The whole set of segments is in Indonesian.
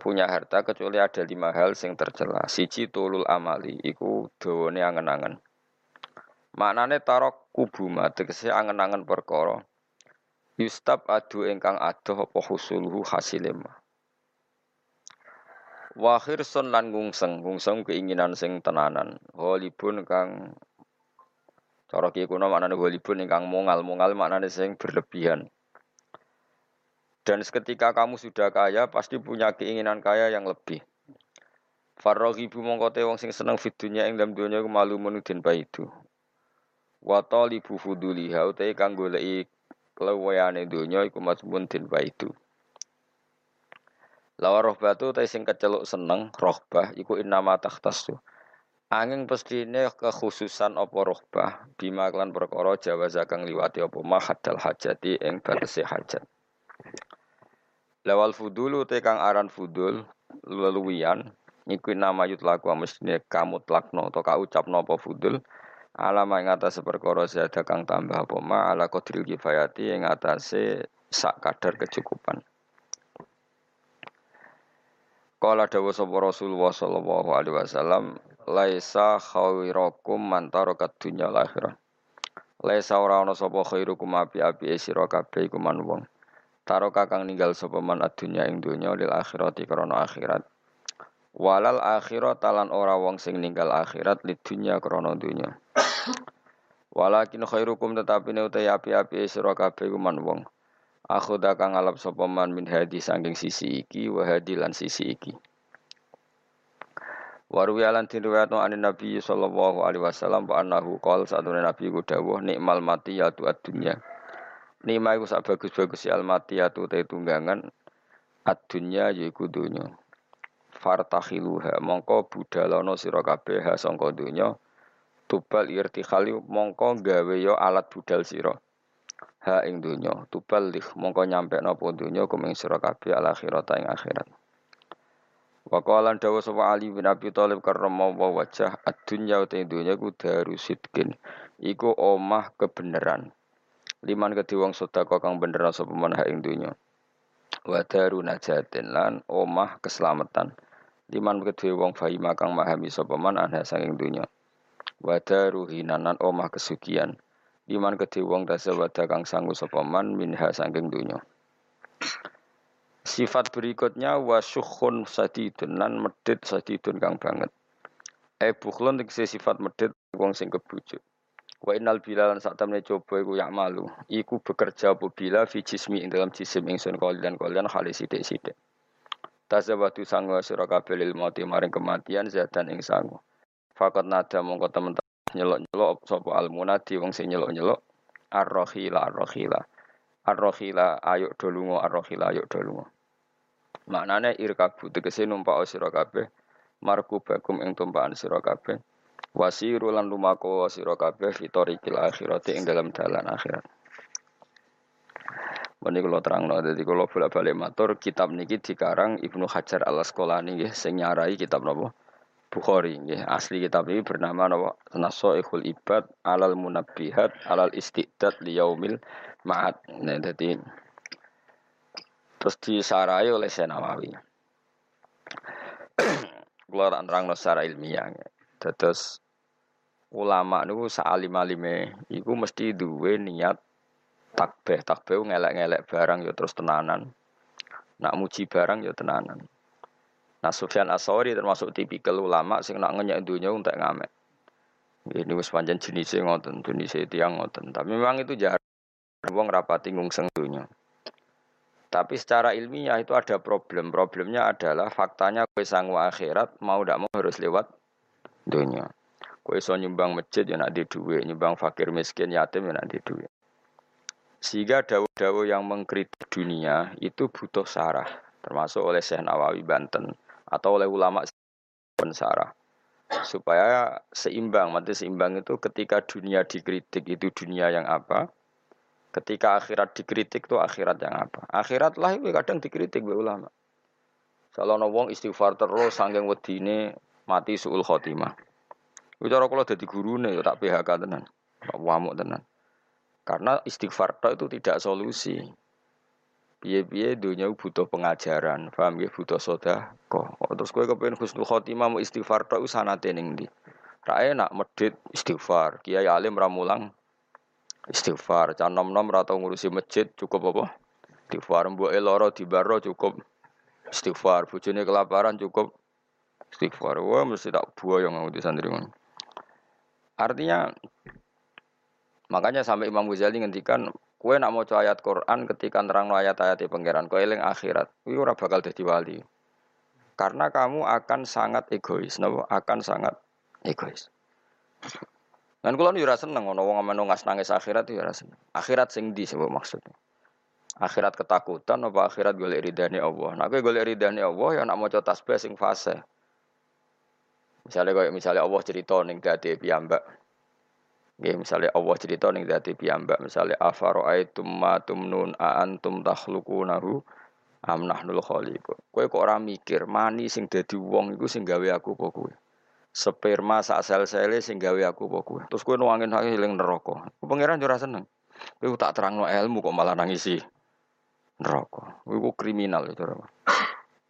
punya harta kecuali ada lima hal sing tercela. Siji tulul amali, iku dawane angen-angen. Maknane tarok kubuma tegese angen-angen perkara. Yustab adu ingkang adoh apa husuluhu hasilem. Wahir son lan ngungseng, ngungseng keinginan sing tenanan. Holibun kang cara kiye kuno maknane holibun ingkang mongal-mongal maknane sing berlebihan. Dan seketika kamu sudah kaya, pasti punya keinginan kaya yang lebih. ibu mongkote wong sing seneng fidunya ing dalam dunia malu menudin itu. Wa talibu fuduliha utai kang goleki kelewayane dunya iku mazmun din itu. Lawa rohbatu utai sing keceluk seneng rohbah iku innama takhtasu. Angin pestine kekhususan apa rohbah bima klan perkara jawaza kang liwati apa mahadal hajati ing batese hajat. Lawal fudulu te kang aran fudul leluwian iku nama yutlaku mestine kamu tlakno atau ka ucapno apa fudul alama ing atas perkara zada kang tambah apa ma ala qadril kifayati ing atase sak kadar kecukupan. Kala dawa sapa Rasulullah sallallahu alaihi wasallam laisa khairakum man taraka dunya akhirah. Laisa ora ana sapa khairukum api-api sira kabeh iku man wong Taro kakang ninggal sapa man adunya ing donya lil akhirati krana akhirat. Walal akhirat talan ora wong sing ninggal akhirat lid dunya krana donya. Walakin khairukum tetapi ne utai api-api sira kabeh man wong. Aku kang alap sapa man min hadi saking sisi iki wa hadi lan sisi iki. Waru alan riwayatno anin Nabi sallallahu alaihi wasallam wa annahu qol satune Nabi ku dawuh nikmal mati ya tu dunya. Nima iku sak bagus-bagus ya almatiyatu te tunggangan adunya yaiku donya. Fartakhiluha mongko budalono sira kabeh sangka donya. Tubal irtikhali mongko gawe yo alat budal sira. Ha ing donya, tubal lih mongko nyampe napa donya kuming sira kabeh al akhirat ing akhirat. Wa qalan dawa sapa Ali bin Abi Thalib karramallahu wajah ad-dunya te donya ku darusidkin. Iku omah kebenaran liman kedhi wong sedekah kang bener sapa man ing donya. Wa daru najatin lan omah keselamatan. Liman kedhi wong fahima kang memahami sapa man anha saking donya. Wa hinanan omah kesugihan. Liman kedhi wong tasawada kang sanggup sapa man minha saking donya. Sifat berikutnya wasyukhun sadidun lan medit sadidun kang banget. Eh bukhlun sifat medit wong sing kebujuk. Wa innal bilalan sak temne coba iku yak malu. Iku bekerja apa bila fi jismi ing dalam jisim ingsun kalian kalian halis sithik-sithik. Tazawatu sangu sira kabeh lil mati maring kematian zadan ing sangu. Fakat nada mongko temen nyelok-nyelok sapa al munadi wong sing nyelok-nyelok ar-rahila ar-rahila. Ar-rahila ayo do lunga ar-rahila ayo do lunga. Maknane irkabu tegese numpak sira kabeh markubakum ing tumpakan sira kabeh Wasiru lan lumako sira kabeh fitorikil akhirati ing dalam dalan akhirat. Meni kula terangno dadi kula bolak-balik matur kitab niki dikarang Ibnu Hajar Al Asqalani nggih sing nyarai kitab napa? Bukhari nggih. Asli kitab ini bernama napa? Nasaikhul Ibad alal munabbihat alal istidad liyaumil ma'ad. Nah, dadi terus disarai oleh Senawawi. Kula terangno secara ilmiah. Terus ulama niku saalim-alime iku mesti duwe niat takbih. Takbih ngelek-ngelek barang ya terus tenanan. Nak muji barang ya tenanan. Nah Sufyan Asori termasuk tipikal ulama sing nak ngenyek dunia untuk ngamek. Ini wis panjang jenisnya ngoten jenisnya tiang ngoten. Tapi memang itu jahat wong rapati ngungseng dunia tapi secara ilmiah itu ada problem. Problemnya adalah faktanya kue sanggup akhirat mau tidak mau harus lewat dunia Kowe iso nyumbang masjid ya nak di duit, nyumbang fakir miskin yatim ya nak di duit. Sehingga dawu-dawu yang mengkritik dunia itu butuh sarah, termasuk oleh Syekh Nawawi Banten atau oleh ulama pensarah supaya seimbang. Mati seimbang itu ketika dunia dikritik itu dunia yang apa? Ketika akhirat dikritik itu akhirat yang apa? Akhirat lah itu kadang dikritik oleh ulama. Kalau wong istighfar terus sanggeng wedine mati suul khotimah. Cara kalau jadi guru nih, tak PHK tenan, tak wamuk tenan. Karena istighfar itu tidak solusi. Piye-piye dunia butuh pengajaran, paham ya butuh soda kok. Terus kowe kepengen husnul khotimah mau istighfar tok sanate ning ndi? Ra enak medit istighfar, kiai alim ramulang istighfar, can nom-nom ngurusi masjid cukup apa? Istighfar mbok loro dibaro cukup istighfar, bojone kelaparan cukup istighfar. Wah mesti tak buaya yang di santri Artinya makanya sampai Imam Ghazali ngendikan Kue nak mau ayat Quran ketika terang ayat-ayat di pangeran, kue eling akhirat, kue ora bakal jadi wali. Karena kamu akan sangat egois, no? akan sangat egois. Dan kalau ora seneng ono wong ngas nangis akhirat ya ora seneng. Akhirat sing di sebab maksudnya. Akhirat ketakutan apa akhirat golek ridane Allah. Nah kowe golek ridane Allah ya nak maca tasbih sing fase. Misalnya kayak misalnya Allah cerita ning dadi piyambak. Ya, misalnya Allah cerita ning dadi piyambak misalnya afaroaitum ma tumnun a antum takhluqunahu am nahnul khaliq. Kowe kok ora mikir mani sing dadi wong iku sing gawe aku apa kowe? Sperma sak sel-sele sing gawe aku apa kowe? Terus kowe nuangin hak eling neraka. Pangeran ora seneng. Kowe tak terangno ilmu kok malah nangisi neraka. Kowe kriminal itu.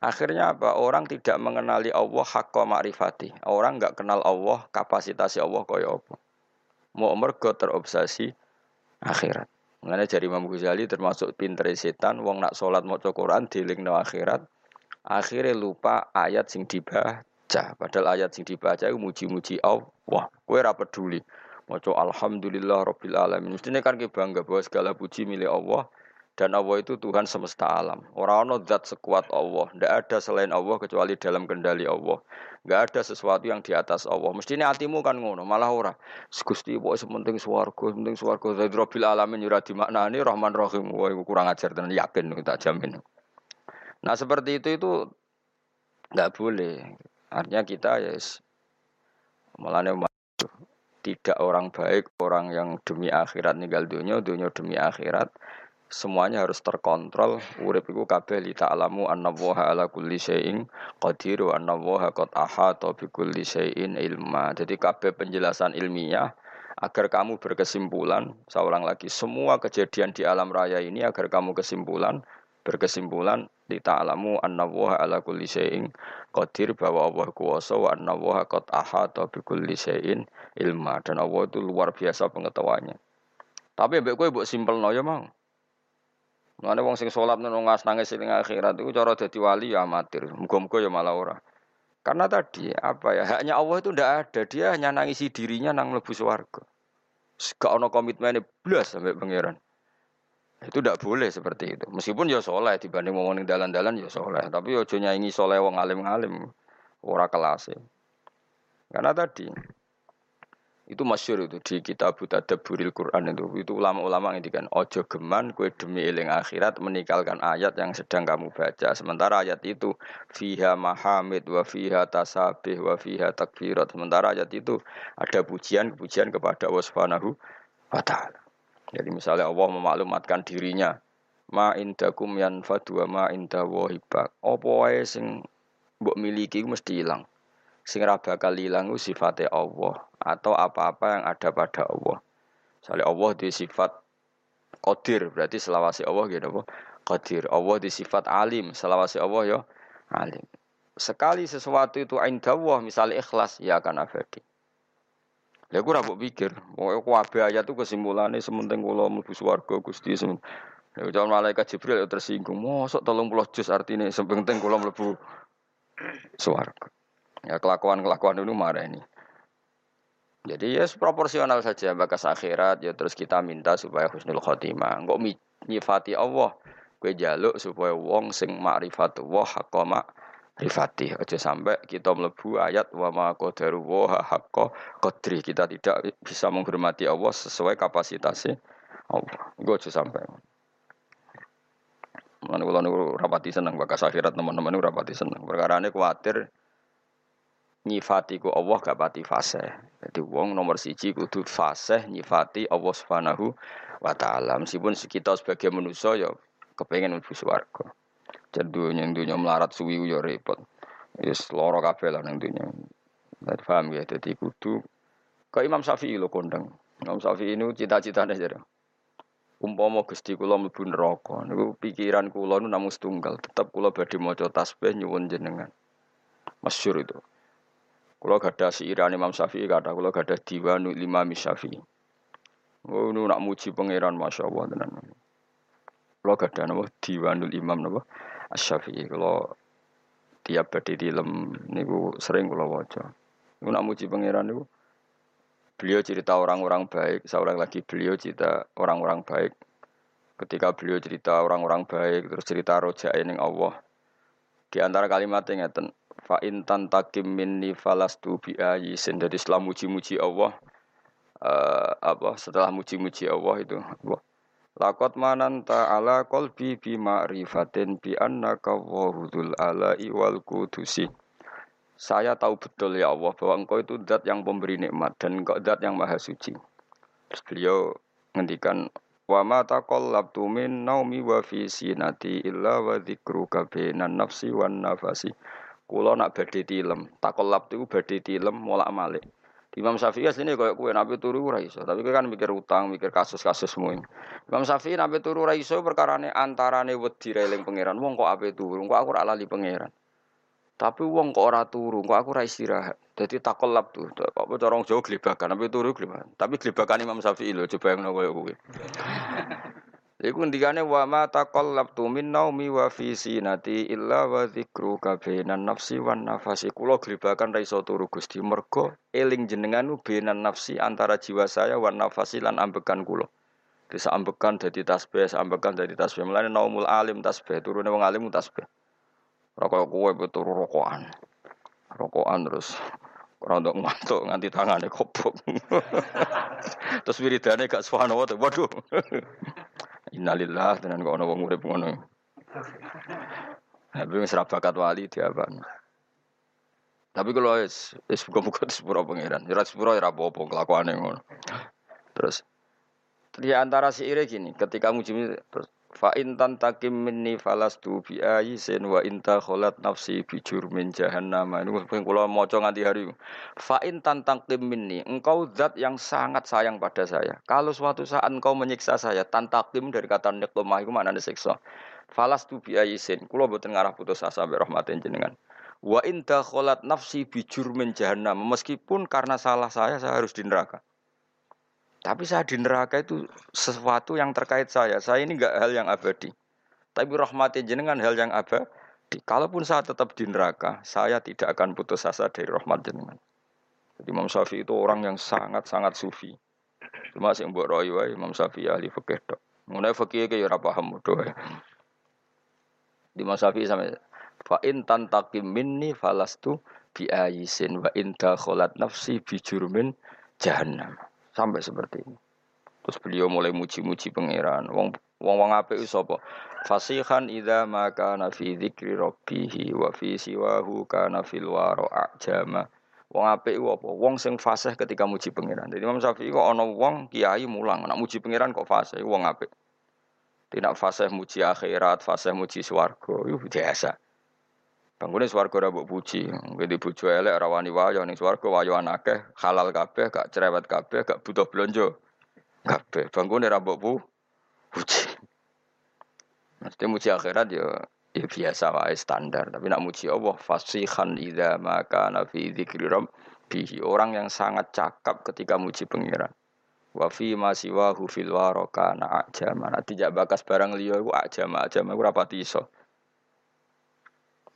Akhirnya apa? Orang tidak mengenali Allah hakka ma'rifati. Orang nggak kenal Allah, kapasitas Allah kaya apa mau mergo terobsesi akhirat. Mengenai dari Imam Ghazali termasuk pinter setan, wong nak sholat mau Quran no akhirat, akhirnya lupa ayat sing dibaca. Padahal ayat sing dibaca itu muji-muji Allah. Kue rapat peduli. Mau Alhamdulillah Rabbil Alamin. Mestinya kan kita bangga bahwa segala puji milik Allah dan Allah itu Tuhan semesta alam. Orang ono zat sekuat Allah. Tidak ada selain Allah kecuali dalam kendali Allah. Tidak ada sesuatu yang di atas Allah. Mestinya hatimu kan ngono, malah ora. Gusti pokoknya sementing swarga, sementing swarga. Rabbil Alamin yura ini Rahman Rahim. Wah, kurang ajar dan yakin tak jamin. Nah seperti itu itu nggak boleh. Artinya kita ya yes, malah tidak orang baik, orang yang demi akhirat meninggal dunia, dunia demi akhirat semuanya harus terkontrol. Urip iku kabeh li ta'lamu annallaha ala kulli syai'in qadir wa annallaha qad ahata bi kulli syai'in ilma. Jadi kabeh penjelasan ilmiah agar kamu berkesimpulan seorang lagi semua kejadian di alam raya ini agar kamu kesimpulan berkesimpulan li ta'lamu annallaha ala kulli syai'in qadir bahwa Allah kuasa wa annallaha qad ahata bi kulli syai'in ilma. Dan Allah itu luar biasa pengetahuannya. Tapi mbek kowe mbok simpelno ya mang Mana wong sing sholat nang ngas nangis ning akhirat itu cara dadi wali ya amatir. Muga-muga ya malah ora. Karena tadi apa ya haknya Allah itu ndak ada. Dia hanya nangisi dirinya nang mlebu swarga. Gak ono komitmennya blas sampai pangeran. Itu tidak boleh seperti itu. Meskipun ya soleh dibanding ngomong dalan-dalan ya soleh. Tapi ojo nyanyi soleh wong alim-alim. Ora kelas Karena tadi itu masyur itu di kitab Tadabburil Quran itu. Itu ulama-ulama ngendikan ojo geman kue demi eling akhirat meninggalkan ayat yang sedang kamu baca. Sementara ayat itu fiha mahamid wa fiha tasabih wa fiha takbirat. Sementara ayat itu ada pujian-pujian kepada Allah Subhanahu wa taala. Jadi misalnya Allah memaklumatkan dirinya ma indakum yanfadu wa ma inda wahibak. Apa wae sing mbok miliki mesti hilang. Sing ra bakal ilang sifatnya Allah atau apa-apa yang ada pada Allah. Misalnya Allah di sifat qadir berarti selawasi Allah gitu apa? Qadir. Allah di sifat alim, selawasi Allah ya alim. Sekali sesuatu itu Allah misalnya ikhlas ya akan abadi. Ya gue rabuk pikir, mau aku abe ayat itu kesimpulannya sementing kalau mlebu swarga Gusti semen. Ya jangan malaikat Jibril ya tersinggung. Mosok tolong pulau jus artinya sementing kalau mlebu swarga. Ya kelakuan-kelakuan itu marah ini. Jadi ya proporsional saja bakas akhirat ya terus kita minta supaya husnul khotimah. Enggak nyifati Allah. Kue jaluk supaya wong sing ma'rifatullah haqqa ma'rifati. Aja sampai kita melebu ayat wa ma qadaru wa haqqa qadri. Kita tidak bisa menghormati Allah sesuai kapasitasnya Allah. Enggak aja sampai. Mana kalau rapati seneng bakas akhirat teman-teman rapati seneng. Perkara ini khawatir nyifati ku Allah gak pati fase. Jadi wong nomor siji kudu fase nyifati Allah Subhanahu wa taala. Meskipun kita sebagai manusia ya kepengen mlebu swarga. Jadi dunia melarat suwi ya repot. Wis loro kabeh lah ning dunia. Berarti paham ya dadi kudu ke Imam Syafi'i lo kondang. Imam Syafi'i ini cita-citanya jadi umpama Gusti kula mlebu neraka niku pikiran kula nu namung setunggal, tetep kula badhe maca tasbih nyuwun jenengan. Masyhur itu. Kula gadah siiran Imam Syafi'i kata kula gadah diwanu Imam Syafi'i. Oh, nu nak muji pangeran Masya Allah tenan. Kula gadah napa diwanul Imam napa Asy-Syafi'i. Kula tiap badhe dilem niku sering kula waca. Niku nak muji pangeran niku Beliau cerita orang-orang baik, seorang lagi beliau cerita orang-orang baik. Ketika beliau cerita orang-orang baik, terus cerita roja ini Allah. Di antara kalimat yang ngeten, fa intan takim minni falastu bi ayisin. Jadi setelah muji-muji Allah, uh, apa setelah muji-muji Allah itu Allah. Lakot manan ta'ala kolbi bi ma'rifatin bi annaka wahudul ala'i wal kudusi. Saya tahu betul ya Allah bahwa engkau itu zat yang pemberi nikmat dan engkau zat yang maha suci. Terus beliau ngendikan wa ma taqallabtu min naumi wa fi sinati illa wa dzikruka bainan nafsi wan nafasi. Kula nak badhe tilem, taqallab itu badhe tilem molak-malik. Imam Syafi'i asline koyo kowe nabi turu ora tapi kowe kan mikir utang, mikir kasus-kasus semua. Imam Syafi'i nabi turu ora iso perkarane antarane wedi reling pangeran. Wong kok ape turu, kok aku ora lali pangeran. Tapi wong kok ora turu, kok aku ora istirahat. Dadi takolab tuh. Kok cara jauh glebakan, tapi turu glebakan. Tapi glebakan Imam Syafi'i lho, coba yang koyo kuwi. Iku ngendikane wa ma taqallabtu min naumi wa fi sinati illa wa dzikruka bainan nafsi wan nafasi. Kula glebakan ra iso turu Gusti mergo eling jenengan bainan nafsi antara jiwa saya wan nafasi lan ambekan kula. Bisa ambekan dadi tasbih, ambekan dadi tasbih. Mulane naumul alim tasbih, turune wong alim tasbih. Rokok kue betul rokokan. Rokokan terus untuk ngantuk nganti tangannya kopok. terus wiridane gak suwana. Waduh. Innalillah tenan kok ana wong urip ngono. Tapi wis bakat wali apa? Tapi kalau es es buka-buka di sepuro pangeran, ya sepuro ya apa-apa kelakuane ngono. Terus di antara si ire gini, ketika muji terus Fa in takim minni falastu bi ayisin wa inta kholat nafsi bi jurmin jahannam. Ini pengen kula maca nganti hari. Fa in takim minni, engkau zat yang sangat sayang pada saya. Kalau suatu saat engkau menyiksa saya, tantakim dari kata niqmah itu mana siksa. Falastu bi ayisin. Kula boten ngarah putus asa be rahmatin jenengan. Wa inta kholat nafsi bi jurmin jahannam. Meskipun karena salah saya saya harus di neraka. Tapi saya di neraka itu sesuatu yang terkait saya. Saya ini enggak hal yang abadi. Tapi rahmati jenengan hal yang abadi. Kalaupun saya tetap di neraka, saya tidak akan putus asa dari rahmat jenengan. Jadi Imam Syafi'i itu orang yang sangat-sangat sufi. Cuma sih mbok roy wae Imam Syafi'i ahli fikih tok. Mengenai fikih ke ya ora paham mudah. Di Imam Syafi'i sampai fa in tantakim minni falastu bi ayisin wa in dakhalat nafsi bi jurmin jahannam. Sampai seperti ini. Terus beliau mulai muji-muji pangeran. Wong wong wong apik sapa? Fasihan idza ma kana fi dzikri rabbih wa fi siwahu kana fil. Wong apik apa? Wong sing fasih ketika muji pangeran. Jadi Imam Syafi'i kok ana wong kiai mulang, nak muji pangeran kok fasih wong apik. Tidak fasih muji akhirat, fasih muji swarga, itu biasa. Bangunnya swarga ora mbok puji. Ngene bojo elek ora wani wayo ning swarga wayo akeh, halal kabeh, gak cerewet kabeh, gak butuh blonjo. Kabeh bangunnya ora mbok puji. Mesti muji akhirat ya ya biasa wae standar, tapi nak muji Allah fasihan idza maka nafi dzikri rabbihi. Orang yang sangat cakap ketika muji pengiran. Wa fi ma siwahu fil waraka na ajama. Nah, tidak bakas barang liya iku ajama, ajama iku rapati iso.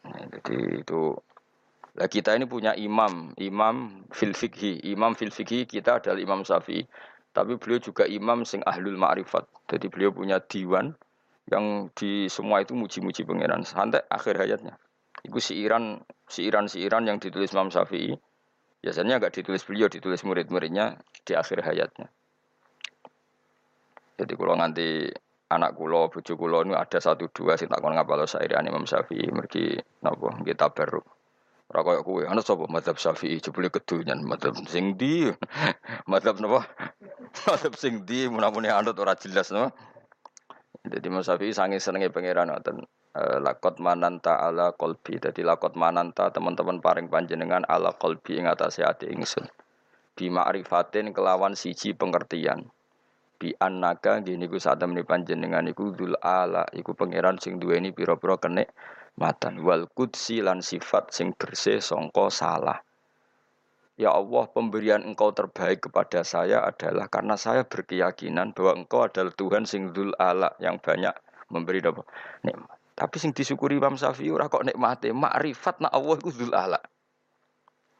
Nah, jadi itu lah kita ini punya imam, imam fil fikhi, imam fil fikhi kita adalah Imam Syafi'i. Tapi beliau juga imam sing ahlul ma'rifat. Jadi beliau punya diwan yang di semua itu muji-muji pangeran sampai akhir hayatnya. Itu siiran siiran siiran yang ditulis Imam Syafi'i. Biasanya agak ditulis beliau, ditulis murid-muridnya di akhir hayatnya. Jadi kalau nanti anak kulo, bojo kulo ini ada satu dua sing takon ngapalo sairane Imam Syafi'i mergi napa kita baru. Ora koyo kowe, ana sapa Syafi'i jebule kedunyan madzhab sing ndi? madzhab napa? madzhab sing ndi mun-mune anut ora jelas napa? Jadi Imam Syafi'i sange senenge pangeran ngoten. Eh, lakot mananta ala kolbi. Jadi lakot mananta teman-teman paring panjenengan ala kolbi ing atase ingsun. Bima arifatin kelawan siji pengertian bi annaka gini ku saat temani panjenengan iku dul ala iku pangeran sing duweni pira-pira kenek matan wal kudsi lan sifat sing bersih songko salah Ya Allah, pemberian engkau terbaik kepada saya adalah karena saya berkeyakinan bahwa engkau adalah Tuhan sing dul ala yang banyak memberi apa? nikmat. Tapi sing disyukuri Imam Syafi'i ora kok nikmate, makrifat nak Allah iku dul ala.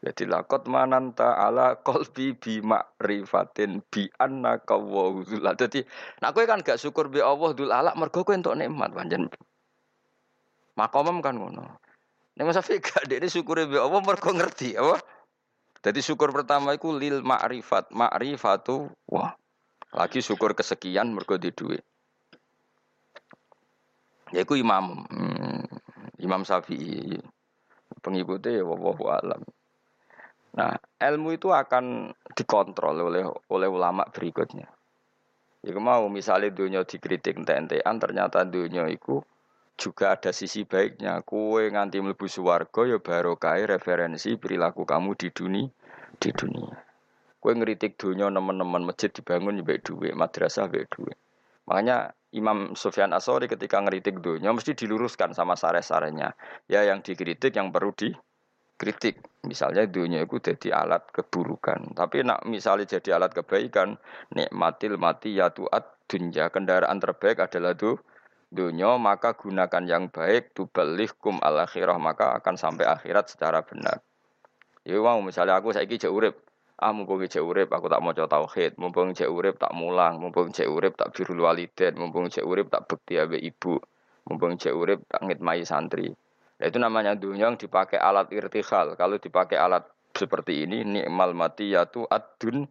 Jadi lakot mananta ala kolbi bi makrifatin bi annaka wa dzul Jadi nak kowe kan gak syukur bi Allah dul ala mergo kowe entuk nikmat panjen. Makomem kan ngono. Nek Mas Syafi'i gak dene syukure bi Allah mergo ngerti apa? Jadi syukur pertama itu lil ma'rifat, ma'rifatu wah. Lagi syukur kesekian mergo di duit. Ya iku imam hmm, Imam Syafi'i. Pengikutnya ya wallahu alam. Nah, ilmu itu akan dikontrol oleh oleh ulama berikutnya. Ya mau misalnya dunia dikritik ente-entean ternyata dunia itu juga ada sisi baiknya. Kue nganti mlebu swarga ya barokai referensi perilaku kamu di dunia di dunia. Kue ngeritik dunia teman-teman masjid dibangun ya duit, madrasah baik duit. Makanya Imam Sufyan Asori ketika ngeritik dunia mesti diluruskan sama sare-sarenya. Ya yang dikritik yang perlu dikritik. Misalnya dunia itu jadi alat keburukan. Tapi nak misalnya jadi alat kebaikan, nikmatil mati ya tuat dunia kendaraan terbaik adalah tuh dunia maka gunakan yang baik kum al akhirah maka akan sampai akhirat secara benar. Ya mau misalnya aku saiki jek urip, ah mumpung jek urip aku tak maca tauhid, mumpung jek urip tak mulang, mumpung jek urip tak birrul walidain, mumpung jek urip tak bekti abe ibu, mumpung jek urip tak ngitmai santri. Ya, itu namanya dunia yang dipakai alat irtihal. Kalau dipakai alat seperti ini, nikmal mati yatu adun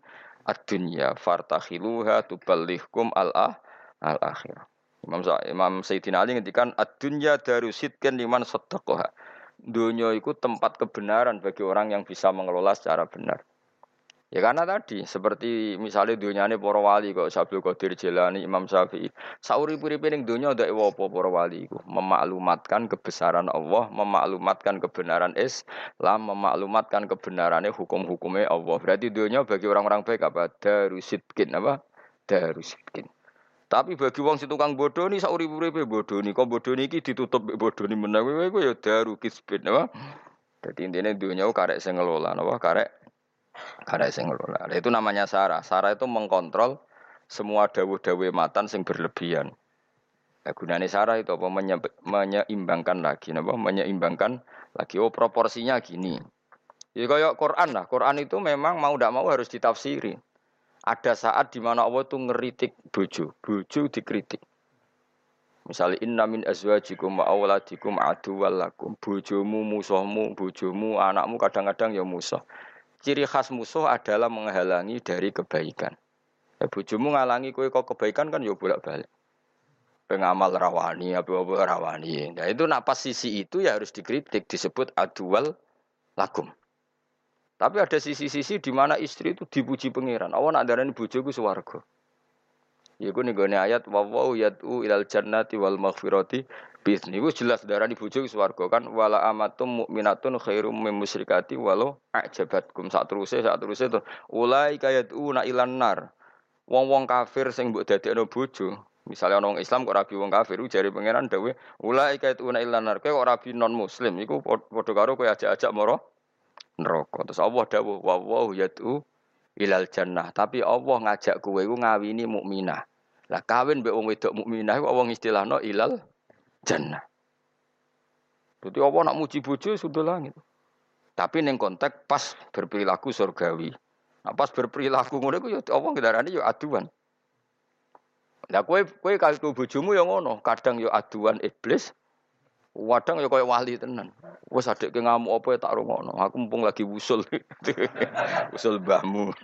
ad-dunya fartakhiluha tuballighkum al-ah al-akhirah. Imam Imam Sayyidina Ali ngendikan ad-dunya darusitkan liman sadaqaha. Dunia itu tempat kebenaran bagi orang yang bisa mengelola secara benar. Ya karena tadi seperti misalnya dunia ini para wali kok Sabtu Qadir Jilani Imam Syafi'i. Sauri puri piring dunia ada apa para wali itu memaklumatkan kebesaran Allah, memaklumatkan kebenaran Islam, memaklumatkan kebenarannya hukum-hukumnya Allah. Berarti dunia bagi orang-orang baik apa? Darusitkin apa? Darusitkin. Tapi bagi wong si tukang bodoh nih sauri uripe bodoh nih, kok bodoh nih ditutup bodoh nih menawi gue ya daru kisbin apa? Jadi intinya dunia karek sing ngelola, apa karek karek sing ngelola. Nah, itu namanya sarah. Sarah itu mengkontrol semua dawuh-dawuh matan sing berlebihan. Nah, gunanya sarah itu apa? Menye menyeimbangkan lagi, apa? Menyeimbangkan lagi. Oh proporsinya gini. Ya kayak Quran lah. Quran itu memang mau tidak mau harus ditafsiri. Ada saat di mana Allah itu ngeritik bojo, bojo dikritik. Misalnya inna min azwajikum wa awladikum aduwwal lakum. Bojomu, musuhmu, bojomu, anakmu kadang-kadang ya musuh. Ciri khas musuh adalah menghalangi dari kebaikan. Ya, bojomu ngalangi kue kok kebaikan kan ya bolak-balik. Pengamal rawani, apa-apa rawani. Nah itu napas sisi itu ya harus dikritik, disebut adual lakum. Tapi ada sisi-sisi di mana istri itu dipuji pangeran. Awan nak darani bojoku. Iku nih gue ayat wawaw yatu ilal jannati wal maghfirati bisni. Iku jelas darani bojoku swarga kan wala amatum mukminatun khairum min musyrikati walau ajabatkum saat terusé saat terusé tuh ulai kayat una ilan nar. Wong-wong kafir sing mbok dadekno bojo, Misalnya orang Islam kok rabi wong kafir, jari pangeran dawe, ulai kait una ilanar, kau kok rabi non Muslim, iku podo karo kau ajak-ajak moro neraka. Terus Allah dawuh wa wa yad'u ilal jannah. Tapi Allah ngajak kowe iku ngawini mukminah. Lah kawin mbek wong wedok mukminah iku Allah istilahno ilal jannah. Jadi Allah nak muji bojo sudah langit. Tapi neng konteks pas berperilaku surgawi. Nah, pas berperilaku ngono iku ya Allah ngendarani ya aduan. Lah kowe kowe kalau bojomu ya ngono, kadang ya aduan iblis, Wadang ya kayak wali tenan. Wes adek ke ngamuk apa ya tak rungokno. Aku mumpung lagi wusul. wusul mbahmu.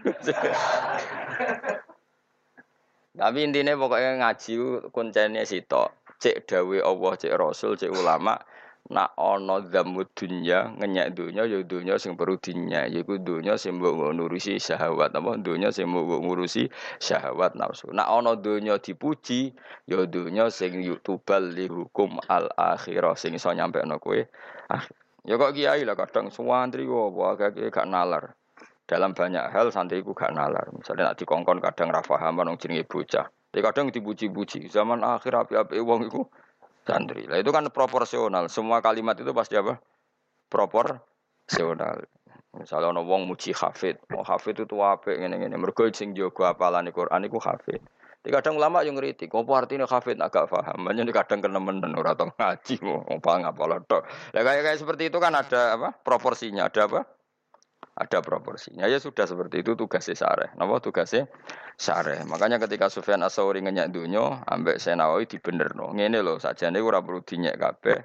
Tapi intinya pokoknya ngaji kuncinya sitok. Cek dawe Allah, cek Rasul, cek ulama nak ana dzamud dunya ngenyak dunya ya dunya sing perlu dinya yaiku dunya sing mbok ngurusi syahwat apa dunya sing mbok ngurusi syahwat nafsu nak ana dunya dipuji ya dunya sing yutubal li hukum al akhirah sing iso nyampe ana kowe ah, ya kok kiai lah kadang suwantri kok agak gak nalar dalam banyak hal santri ku gak nalar. Misalnya nak dikongkon kadang ra paham nang jenenge bocah. Tapi kadang dipuji-puji. Zaman akhir api-api wong iku santri. Lah itu kan proporsional. Semua kalimat itu pasti apa? Proporsional. Misalnya ono wong muji hafid, mau hafid itu apik ngene-ngene. Mergo sing jaga apalane Quran iku hafid. Di kadang ulama yang ngeritik, apa artinya hafid agak paham. Banyak kadang kenemen ora tau ngaji apa ngapal tok. Ya kayak kayak seperti itu kan ada apa? Proporsinya, ada apa? Ada proporsinya. Ya sudah seperti itu tugasnya sareh. Napa tugasnya sareh. Makanya ketika Sufyan As-Sauri ngenyak dunyo, ambek Senawi dibenerno. Ngene lho, sajane ora perlu dinyek kabeh.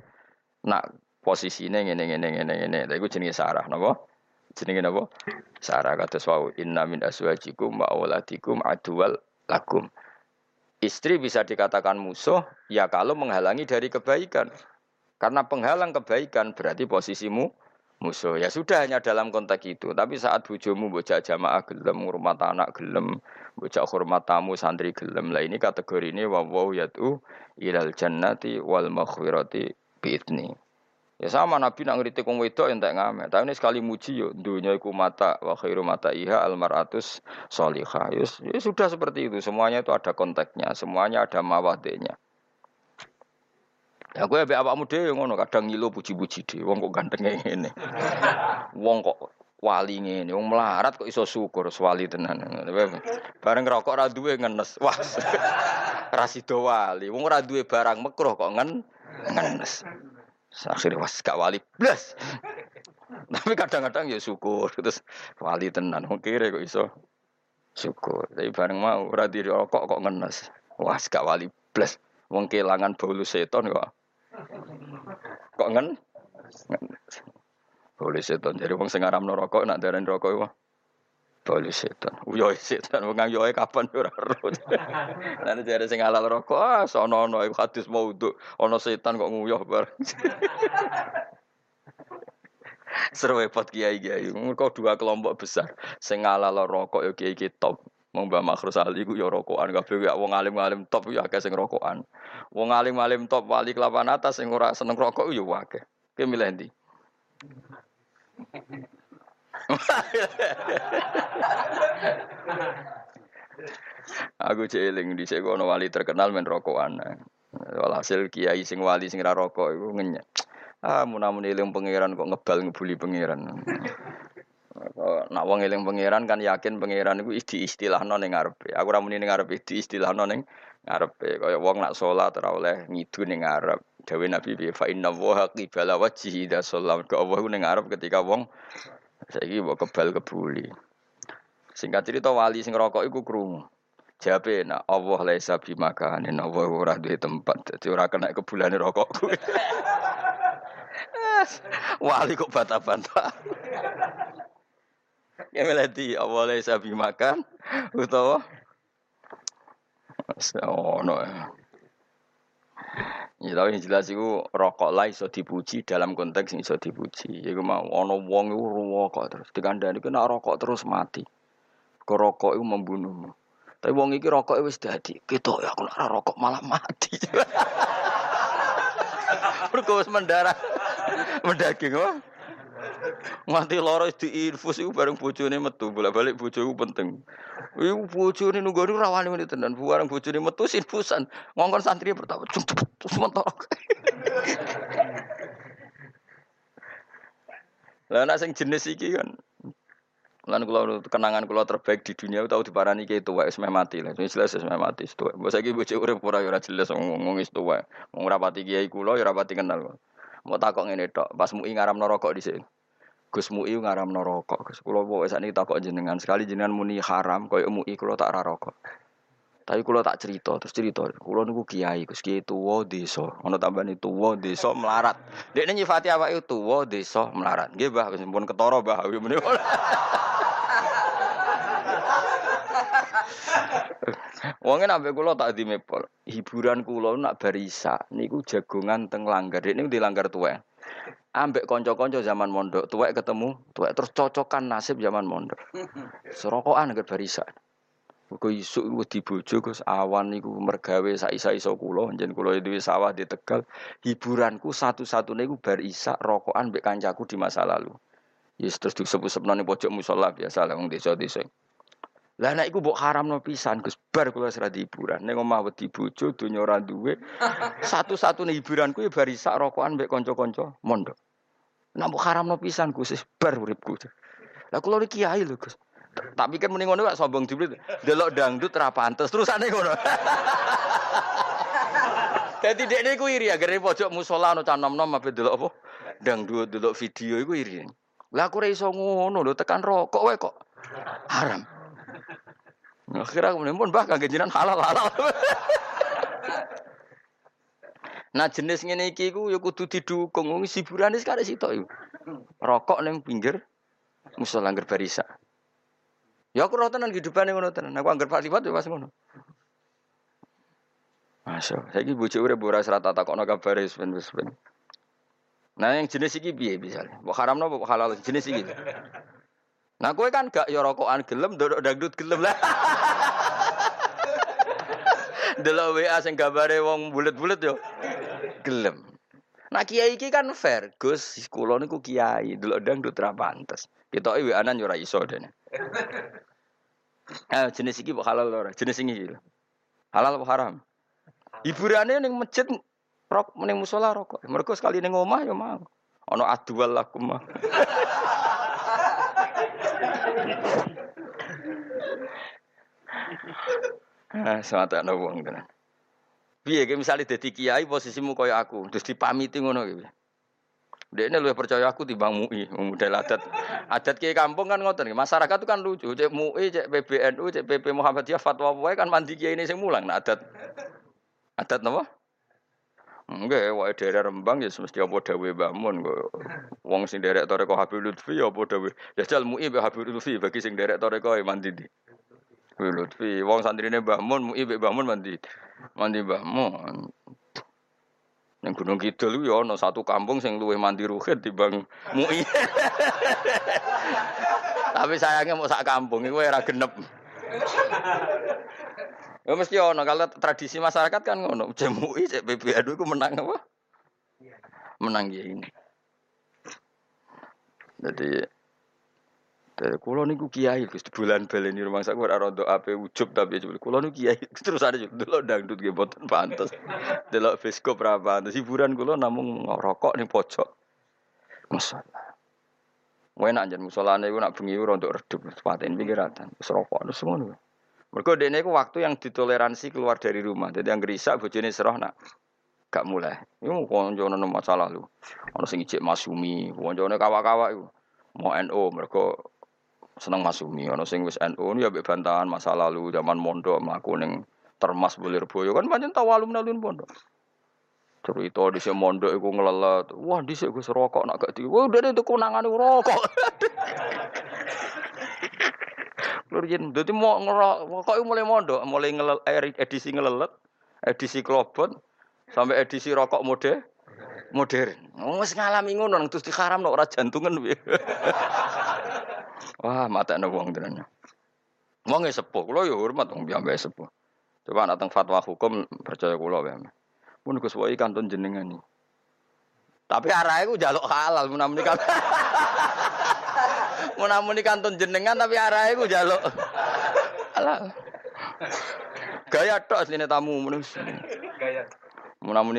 Nak posisine ngene ngene ngene ngene. Lha iku jenenge sarah, napa? jenenge napa? Sarah kata wau inna min aswajikum wa auladikum adual lakum. Istri bisa dikatakan musuh ya kalau menghalangi dari kebaikan. Karena penghalang kebaikan berarti posisimu musuh. Ya sudah hanya dalam konteks itu. Tapi saat bujumu bocah jamaah gelem, hormat anak gelem, bocah hormat tamu santri gelem. Lah ini kategori ini wawaw yatu ilal jannati wal makhwirati bi'idni. Ya sama Nabi nak ngritik wong wedok entek ngame. Tapi ini sekali muji yo dunia iku mata wa khairu mata iha almaratus solihah. Ya, ya sudah seperti itu. Semuanya itu ada konteksnya, semuanya ada mawadenya. Ya gue be awakmu dhewe ngono kadang ngilo puji-puji dhewe wong kok ganteng ngene. Wong kok wali ngene, wong melarat kok iso syukur wali tenan. Bareng rokok ra duwe ngenes. Wah. Rasido wali. Wong ora barang mekruh kok ngen ngenes. Akhirnya was gak wali blas. Tapi kadang-kadang ya syukur terus wali tenan. Wong kira kok iso syukur. Tapi bareng mau ora rokok kok ngenes. Wah, gak wali blas. Wong kelangan bolu seton kok. Kok ngen? Bolu seton. Jadi wong sing ngaramno rokok nak darani rokok wah. Bolu seton. Uyo seton wong yoe kapan ora ero. Lan jare sing halal rokok ah sono-ono iku hadis maudhu. Ana setan kok nguyuh bareng. Seru repot kiai-kiai. Mereka dua kelompok besar. Sing halal rokok yo kiai-kiai top. Wong Mbah Makhrus Ali ku ya rokokan kabeh ya wong alim-alim top ya akeh sing rokokan. Wong alim-alim top wali kelapan atas sing ora seneng rokok ya akeh. Ki milih ndi? Aku celing di sekono wali terkenal men rokokan. Walhasil kiai sing wali sing ra rokok iku ngenyek. Ah munamun eling pangeran kok ngebal ngebuli pangeran. Nak wong eling pangeran kan yakin pangeran iku di istilahno ning ngarepe. Aku ora muni ning ngarepe di istilahno ning ngarepe. Kaya wong nak salat ora oleh ngidu ning ngarep. Dawe Nabi bi fa inna wa qibala wajhi da salat. Ke Allah ning ngarep ketika wong saiki mbok kebal kebuli. Singkat cerita wali sing rokok iku krungu. Jabe nak Allah laisa bimakanin Allah ora duwe tempat. Dadi ora kena kebulane rokokku. wali kok bata-bata. Ya melati awalnya sabi makan utawa ono ya. Tapi yang jelas itu rokok lah iso dipuji dalam konteks iso dipuji. Ya mau ono wong itu rokok terus dikandani kena rokok terus mati. Ke rokok itu membunuhmu. Tapi wong iki rokok wis dadi. Kita ya aku nak rokok malah mati. Wis mendarah mendaging wah. Nganti lara diinfus iku bareng bojone metu, bolak-balik bojo iku penting. Iku bojone nunggu ora wani menit tenan, bareng bojone metu infusan. Ngongkon santri pertama terus mentok. Lah anak sing jenis iki kan Lan kula kenangan kula terbaik di dunia tahu diparani ki tuwa wis mati lah. Wis jelas wis mati tuwa. Mbok saiki bojo urip ora ya ora jelas ngomong wis tuwa. Wong rapati kiai kula ya rapati kenal. Mau takok ngene tok, pas mu ngaramno rokok dhisik. Gus Mui ngaram rokok. Gus kula pokoke sakniki takok jenengan. Sekali jenengan muni haram koyo Mui kula tak ra rokok. Tapi kula tak cerita, terus cerita, kula niku kiai, Gus kiai tuwa desa. Ana tambane tuwa desa melarat. Dekne nyifati awake tuwa desa melarat. Nggih, Mbah, wis pun ketara, Mbah. Wonge nambe kula tak dimepol. Hiburan kula nak barisa niku jagongan teng langgar. Dekne dilanggar tuwek ambek konco-konco zaman mondok, tuwek ketemu, tuwek terus cocokan nasib zaman mondok. Serokokan ke barisan. Kok isuk wedi bojo Gus awan niku mergawe sak isa-isa kula, njen kula duwe sawah di Tegal. Hiburanku satu-satunya iku bar isak rokokan mbek kancaku di masa lalu. Yes terus disebut-sebut ning pojok musola biasa lah wong desa-desa. Lah nek iku mbok haramno pisan Gus bar kula serah hiburan. Ning omah wedi bojo donya ora duwe. Satu-satune hiburanku ya bar isak rokokan mbek kanca-kanca mondok. Nek mbok haramno pisan Gus bar uripku. Lah kula iki kiai lho Gus. Tak pikir mending ngono kok sombong dibeli. Delok dangdut ra pantes terusane ngono. Dadi dekne iku iri agar pojok musola ono cah nom-nom ape delok apa? Dangdut delok video iku iri. Lah aku ora iso ngono lho tekan rokok wae kok haram. Akhirnya kemudian pun bah kangge halal halal. nah jenis ngene iki ku ya kudu didukung wong hiburan wis kare sitok iku. Rokok ning pinggir musola angger barisa. Ya aku roh tenan kehidupane ngono tenan. Aku anggere Pak Liwat ya pas ngono. Masya. Saya bojo urip ora serata takokno kabare wis ben wis ben. Nah yang jenis iki piye misalnya? Mbok haramno mbok halal jenis iki. Nah kowe kan gak ya rokokan gelem ndodok dangdut gelem lah. Delok WA sing gambare wong bulet-bulet yo gelem. Nah kiai iki kan fair, Gus, kula niku kiai, delok dangdut ra pantes. Ketoke WA-an yo ora iso dene. Eh jenis iki halal ora? Jenis iki. Halal apa haram? Hiburane ning masjid rok ning musola rokok. Mergo sekali ning omah ya mau. Ana adual lakum. Ah, semata ana wong tenan. Piye ge misale dadi kiai posisimu kaya aku, terus dipamiti ngono ini lebih percaya aku timbang MUI, model adat. Adat kiai kampung kan ngoten, masyarakat itu kan lucu. Cek MUI, cek PBNU, cek PP Muhammadiyah, fatwa wae kan mandi kiai ini sing mulang. Nah, adat adat napa? Enggak, wae daerah Rembang ya semesti apa dawe bangun kok. Wong sing derek toreko Habib Lutfi ya apa dawe. Ya jal MUI be Habib Lutfi bagi sing derek toreko ya mandi di. Habib Lutfi, wong santrine Mbah Mun, MUI Mbah Mun mandi. Mandi Mbah Mun. Yang Gunung Kidul ya ana satu kampung sing luwih mandi ruhid bang MUI. Tapi sayangnya mau sak kampung iku ora genep. Ya mesti ono kalau tradisi masyarakat kan ngono. Cek MUI, cek PBNU iku menang apa? Menang ya ini. Jadi dari kulo niku kiai Gus bulan baleni rumah saya ora rondo ape ujub tapi jebul kulo niku kiai terus ada juga delok dangdut nggih boten pantes. Delok bioskop ra pantes hiburan kulo namung ngerokok ning pojok. Masalah. Enak jan musolane iku nak bengi rondo redup paten pikiratan wis rokok terus ngono. Mergo dene iku waktu yang ditoleransi keluar dari rumah. Jadi yang gerisak bojone seroh nak gak mulai. Iku koncone masalah lu. Ono sing ijek Masumi, koncone kawak-kawak iku. Mau NO mereka seneng masumi ana sing wis NU ya bantahan masa lalu zaman mondok mlaku ning termas bulir boyo kan pancen tau alumni alun pondok cerita di sini mondok iku ngelelet wah di sini gue rokok nak gak di wah udah itu kunangan rokok Lurjin, jadi mau ngerokok mulai mondok, mulai ngelel, edisi ngelelet, edisi klobot, sampai edisi rokok mode modern. Wes ngalami ngono terus diharam ora jantungan Wah, mata wong tenan. Wong e sepuh, kula yo hormat wong piyambake sepuh. Coba nak fatwa hukum percaya kula wae. Mun Gus Wai kantun jenengan iki. Tapi arahe ku jaluk halal mun kan. Mun kantun jenengan tapi arahe ku jaluk halal. Gaya tok asline tamu mun. Gaya. Mun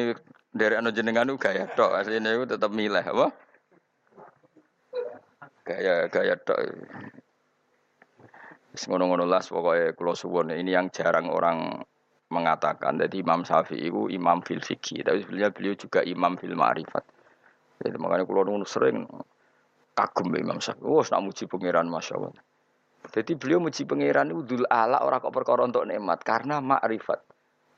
dari anu jenengan ku gaya tok asline ku tetep milih apa? gaya gaya tok. Ngono-ngono las pokoknya kulo suwon ini yang jarang orang mengatakan. Jadi Imam Syafi'i itu imam fil fikih, tapi sebenarnya beliau juga imam fil ma'rifat. Jadi makanya kulo nunggu sering kagum Imam Syafi'i. Oh, nak muji pangeran masya Allah. Jadi beliau muji pangeran itu dul ala orang kok perkara untuk nikmat karena makrifat.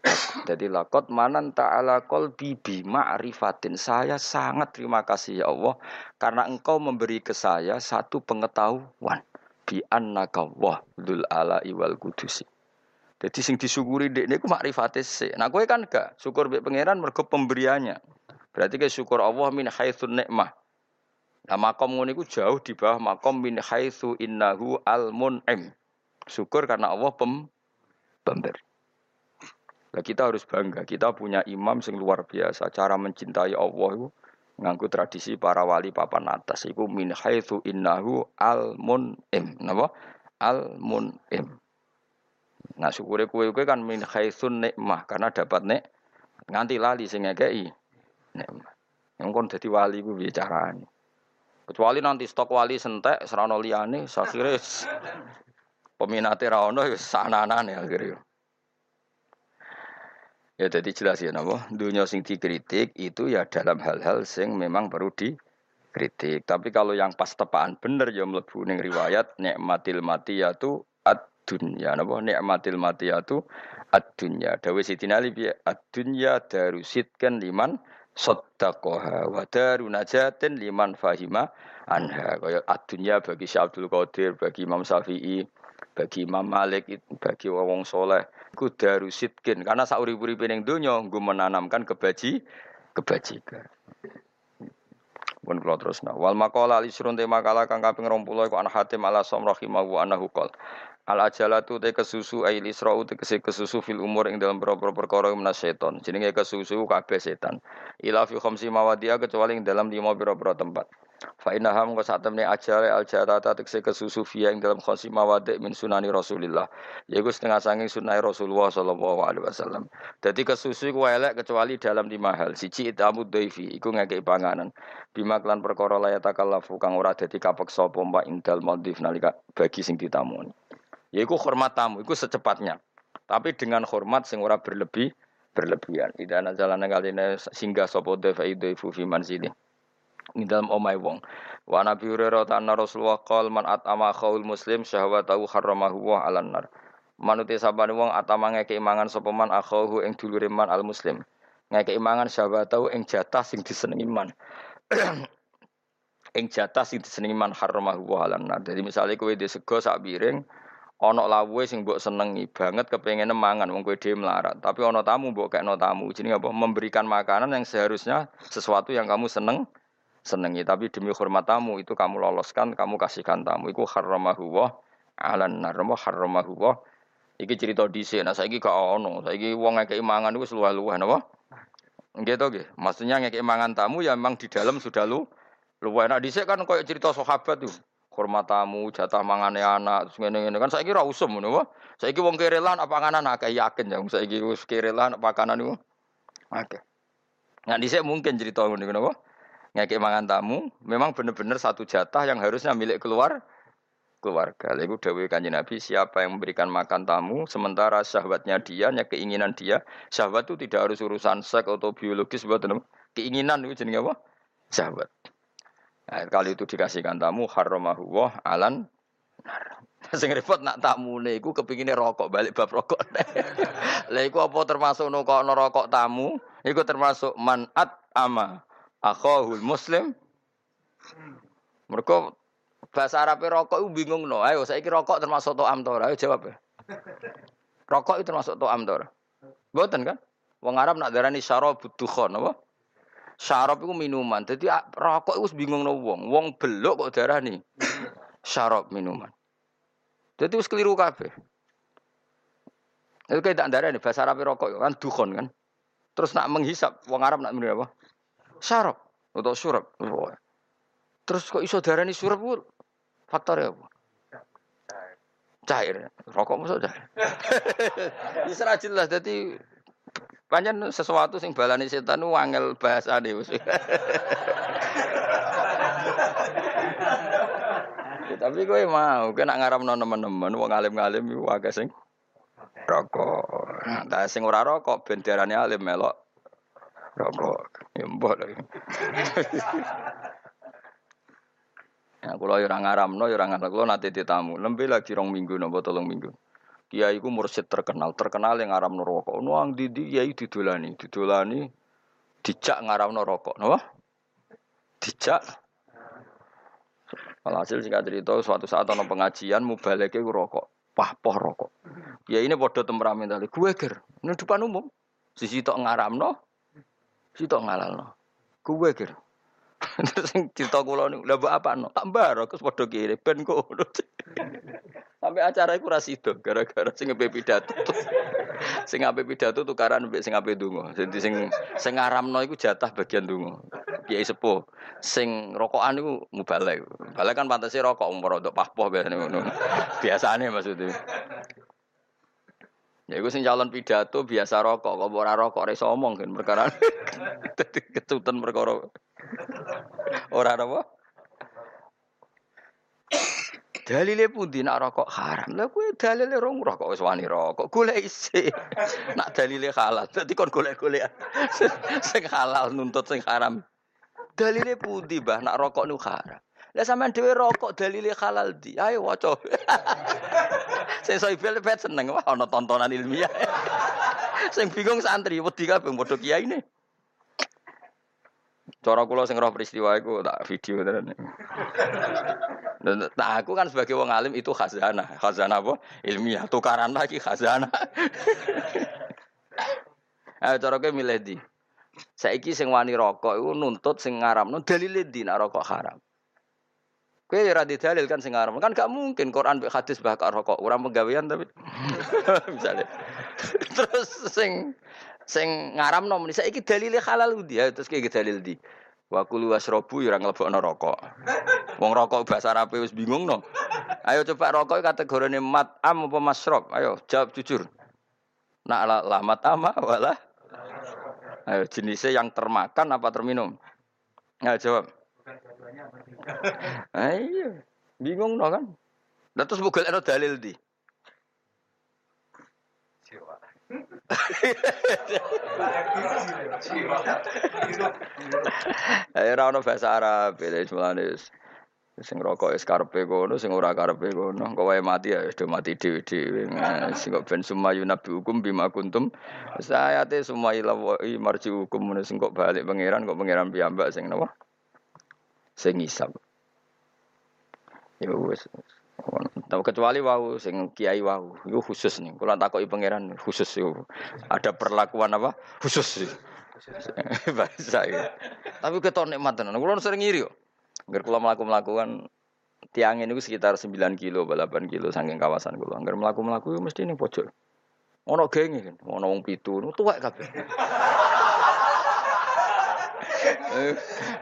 Jadi lakot manan ta'ala kol bibi ma'rifatin. Saya sangat terima kasih ya Allah. Karena engkau memberi ke saya satu pengetahuan. Bi annaka dul ala iwal kudusi. Jadi sing disyukuri dek ini makrifatis sih. Nah gue kan gak syukur be pangeran mergo pemberiannya. Berarti ke syukur Allah min haitsun nikmah. Nah makom ngono iku jauh di bawah makom min haitsu innahu al mun'im. Syukur karena Allah pem pemberi. Nah, kita harus bangga, kita punya imam yang luar biasa. Cara mencintai Allah itu nganggu tradisi para wali papan atas. Iku min haitsu innahu al munim napa? Al munim nah syukure kowe kowe kan min haitsun nikmah. Karena dapat nek nganti lali sing ngekeki nikmah. Yang kon dadi wali ku bicarane kecuali nanti stok wali sentek serana liyane sakire peminate ra ono ya sananane akhirnya Ya jadi jelas ya nabo. Dunia sing dikritik itu ya dalam hal-hal sing memang perlu dikritik. Tapi kalau yang pas tepaan bener ya mlebu ning riwayat nikmatil matiyatu ad-dunya napa nikmatil matiyatu ad-dunya. Dawe Sidin Ali piye ad-dunya darusitkan liman sodakoha wa daru najatin liman fahima anha kaya ad-dunya bagi Syekh Abdul Qadir bagi Imam Syafi'i bagi Imam Malik, bagi wong soleh, ku darusitkin. Karena sauri-uripe ning donya nggo menanamkan kebaji kebajikan. Pun kula terusna. Wal maqala li surun te makalah kang kaping 20 iku an Hatim ala Sam rahimahu qol. Al ajalatu te kesusu ai lisra'u te kese kesusu fil umur ing dalam beberapa perkara menas setan. Jenenge kesusu kabeh setan. Ila fi khamsi mawadia kecuali ing dalam lima pira-pira tempat. Fa inna ham ko sak temne ajare al jatata tekse kesusu fiya ing dalam khosimah wadek min sunani Rasulillah. Yaiku setengah sanging sunai Rasulullah sallallahu alaihi wasallam. Dadi kesusu ku elek kecuali dalam lima hal. Siji itamu dhaifi iku ngekeki panganan. Bima klan perkara la yatakallafu kang ora dadi kapeksa mbak indal madhif nalika bagi sing ditamuni. Yaiku hormat tamu iku secepatnya. Tapi dengan hormat sing ora berlebih berlebihan. Idana jalan kaline singgah sapa dhaifi dhaifu fi manzilih ing dalam omai wong. Wa Nabi Hurairah anna Rasulullah qol man atama khaul muslim syahwatahu harramahu wa alan nar. Manuti sabane wong atama ngeke imangan sapa man akhahu ing dulure man al muslim. Ngeke imangan syahwatahu ing jatah sing disenengi man. ing jatah sing disenengi man harramahu wa alan nar. Jadi misalnya kowe di sego sak piring ana lawuhe sing mbok senengi banget kepengin mangan wong kowe dhewe melarat. Tapi ana tamu mbok kekno tamu. Jenenge apa? Memberikan makanan yang seharusnya sesuatu yang kamu seneng senengi. Tapi demi hormat tamu itu kamu loloskan kamu kasihkan tamu. Itu haramahu wa alan narmo haramahu wa iki cerita dhisik. Nah saiki gak ono. Saiki wong ngekeki mangan iku luwih-luwih napa nggih to nggih. Maksudnya ngekeki mangan tamu ya memang di dalam sudah lu luwih nah dhisik kan koyo cerita sahabat tuh hormat tamu, jatah mangane anak, terus ngene-ngene kan saiki ra usum ngono wae. Saiki wong kerelan apa panganan akeh yakin ya saiki wis kerelan apa kanan niku. Oke. Nah dhisik mungkin cerita ngono niku ngekek mangan tamu, memang benar-benar satu jatah yang harusnya milik keluar keluarga. Lalu Dewi kanji Nabi, siapa yang memberikan makan tamu, sementara syahwatnya dia, ya keinginan dia, syahwat itu tidak harus urusan seks atau biologis, buat keinginan itu jadi apa? Syahwat. Nah, kali itu dikasihkan tamu, haramahu wah alan Sing repot nak tamu iku kepingine rokok balik bab rokok. Lah iku apa termasuk nukokno rokok tamu? Iku termasuk manat ama akhahul muslim. Mereka bahasa Arab rokok itu bingung no ayo saya kira rokok termasuk to'am to ayo jawab ya. Rokok itu termasuk to'am to Boten kan? Wong Arab nak darani syarab dukhon apa syarab itu minuman jadi rokok itu bingung no wong wong belok kok darani syarab minuman jadi itu keliru kabeh itu kayak tak darani bahasa Arab rokok kan dukhon kan terus nak menghisap wong Arab nak minum apa Syarab atau surab. Terus kok iso darani surab ku faktornya apa? Cair. Rokok maksud cair. Isra jelas jadi panjang sesuatu sing balani setan ku angel bahasane wis. tapi gue mau, gue nak ngaram teman-teman, wong alim-alim itu agak sing rokok. Nah, sing ora rokok, benderane alim melok rokok. Ya mbok lagi. Ya kula yo ora ngaramno yo ora ngarak kula nate ditamu. Lembe lagi rong minggu napa tolong minggu. Kiai ku mursyid terkenal, terkenal yang ngaramno rokok. Nuang didi kiai didolani, didolani dijak ngaramno rokok, napa? Dijak Alhasil singkat cerita suatu saat ana pengajian mubaleke ku rokok, pah poh rokok. Ya ini bodoh temperamental. Gue ger, ini depan umum. Sisi tok ngaramno, Sitok ngalalno. Kuwe kira. Terus sing cerita kula niku lha mbok apano? Tak mbaro kus padha kire ben kok Sampai acara iku ra gara-gara sing ngepe pidato. sing ape pidato tukaran mbek sing ape donga. Dadi sing sing ngaramno iku jatah bagian donga. Kiai sepuh. Sing rokokan iku mubalek. Mubalek kan pantese rokok umur untuk pahpoh biasane ngono. Biasane maksudnya. Ya iku sing calon pidato biasa rokok, kok ora rokok ora iso omong kan perkara. Dadi perkara. Ora apa? Dalile pundi nak rokok haram? Lah kuwi dalile rong rokok wis wani rokok. Golek isih. Nak dalile halal. Dadi kon golek-golek sing halal nuntut sing haram. Dalile pundi, Mbah, nak rokok nu haram? Lah sampean dhewe rokok dalile halal di. Ayo waca. Sing soibel pet seneng wah ana tontonan ilmiah. Sing bingung santri wedi kabeh padha ini. Cara kula sing roh peristiwa iku tak video tenan. Nah, aku kan sebagai wong alim itu khazanah. Khazanah apa? Ilmiah. Tukaran lagi khazanah. Ayo cara kowe milih di. Saiki sing wani rokok iku nuntut sing ngaramno dalile di nak rokok haram. Kowe ora dalil kan sing ngaram. Kan gak mungkin Quran mbek hadis bakar rokok. Ora penggawean tapi misalnya. Terus sing sing ngaramno muni saiki dalile halal dia terus kayak dalil di. Wa kulu wasrobu ya ora nglebokno rokok. Wong rokok bahasa Arab wis bingung no. Ayo coba rokok kategorine mat'am apa masrob? Ayo jawab jujur. Nak la, la mat'ama wala Ayo jenisnya yang termakan apa terminum? Ayo jawab. Ayo bingung no kan? Nah terus bukan ada dalil di. Ayo ora ono bahasa Arab, wis mulane sing rokok wis karepe kono, sing ora karepe kono. Kok wae mati ya wis do mati dhewe-dhewe. Sing kok ben sumayu nabi hukum bima kuntum. Sayate sumaila wa marji hukum sing kok balik pangeran kok pangeran piyambak sing napa? Sing ngisap. Ya wis. Tahu kecuali wau sing kiai wau itu khusus nih. Kalau takoki pangeran khusus itu ada perlakuan apa khusus sih. Bahasa ya. Tapi ketok nikmat tenan. Kulo sering ngiri kok. Angger kula mlaku-mlakukan tiang ini sekitar 9 kilo, 8 kilo saking kawasan kula. Angger mlaku-mlaku mesti ning pojok. Ono genge ono wong pitu, tuwek kabeh.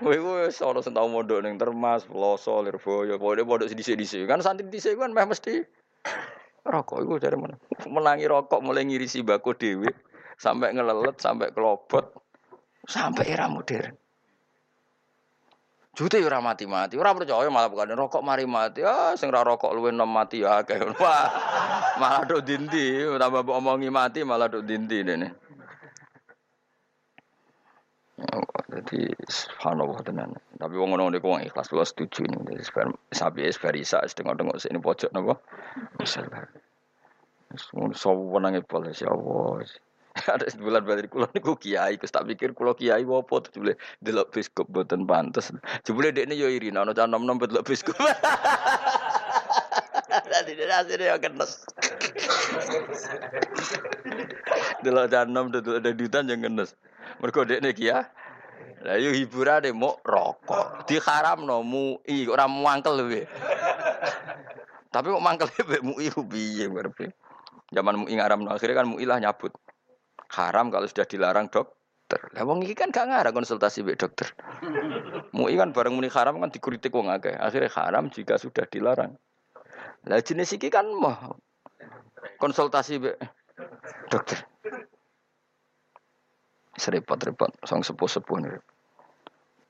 Kowe ku wis ana sing tau mondok ning Termas, Ploso, Lirboyo, pokoke pondok sithik-sithik. Kan santri dhisik kan meh mesti rokok iku jare mana. Menangi rokok mulai ngirisi bako dhewe sampai ngelelet, sampai kelobot, sampai era modern. Jute ora mati-mati, ora percaya malah bukan rokok mari mati. Ah sing ora rokok luwih nom mati ya akeh. Malah do dinti, tambah omongi mati malah do dinti dene. Jadi subhanallah tenan. Tapi wong ngono niku wong ikhlas kula setuju ini. Sapi es barisa setengah-tengok sini pojok napa. Masalah. Semua sawu nang epol ya Allah. Ada sebulan balik kulo niku kiai, kus tak pikir kulo kiai wopo tuh jebule delok biskop boten pantes. Jebule dekne yo iri ana cah nom-nom delok biskop. Dadi asine yo kenes. Delok cah nom delok ada dutan yang kenes. Mergo dekne kiai lah yo hiburane mau rokok. Diharamno mui ora muangkel lho. Tapi kok mangkel mbek mui piye berarti? Zaman mui ngaramno akhirnya kan mui lah nyabut. Haram kalau sudah dilarang dokter. Lah wong iki kan gak ngarang konsultasi mbek dokter. Mui kan bareng muni haram kan dikritik wong akeh. Akhirnya haram jika sudah dilarang. Lah jenis iki kan mau konsultasi mbek dokter. Serepot-repot, sang sepuh-sepuh nih.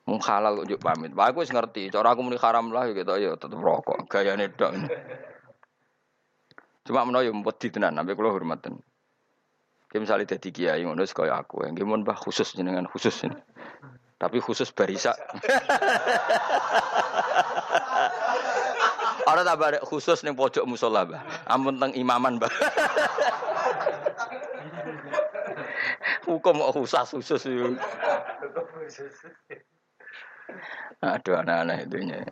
Mung halal ujuk pamit. Pak aku wis ngerti, cara aku muni haram lah gitu ya tetep rokok. Gayane tok. Cuma menawa yo wedi tenan, sampe kula hormaten. Ki misale dadi kiai ngono kaya aku, nggih mun Mbah khusus jenengan khusus ini. Tapi khusus barisa. Ora tambah khusus ning pojok musola, Mbah. Ampun teng imaman, Mbah. Hukum kok khusus khusus. Aduh anak-anak itunya.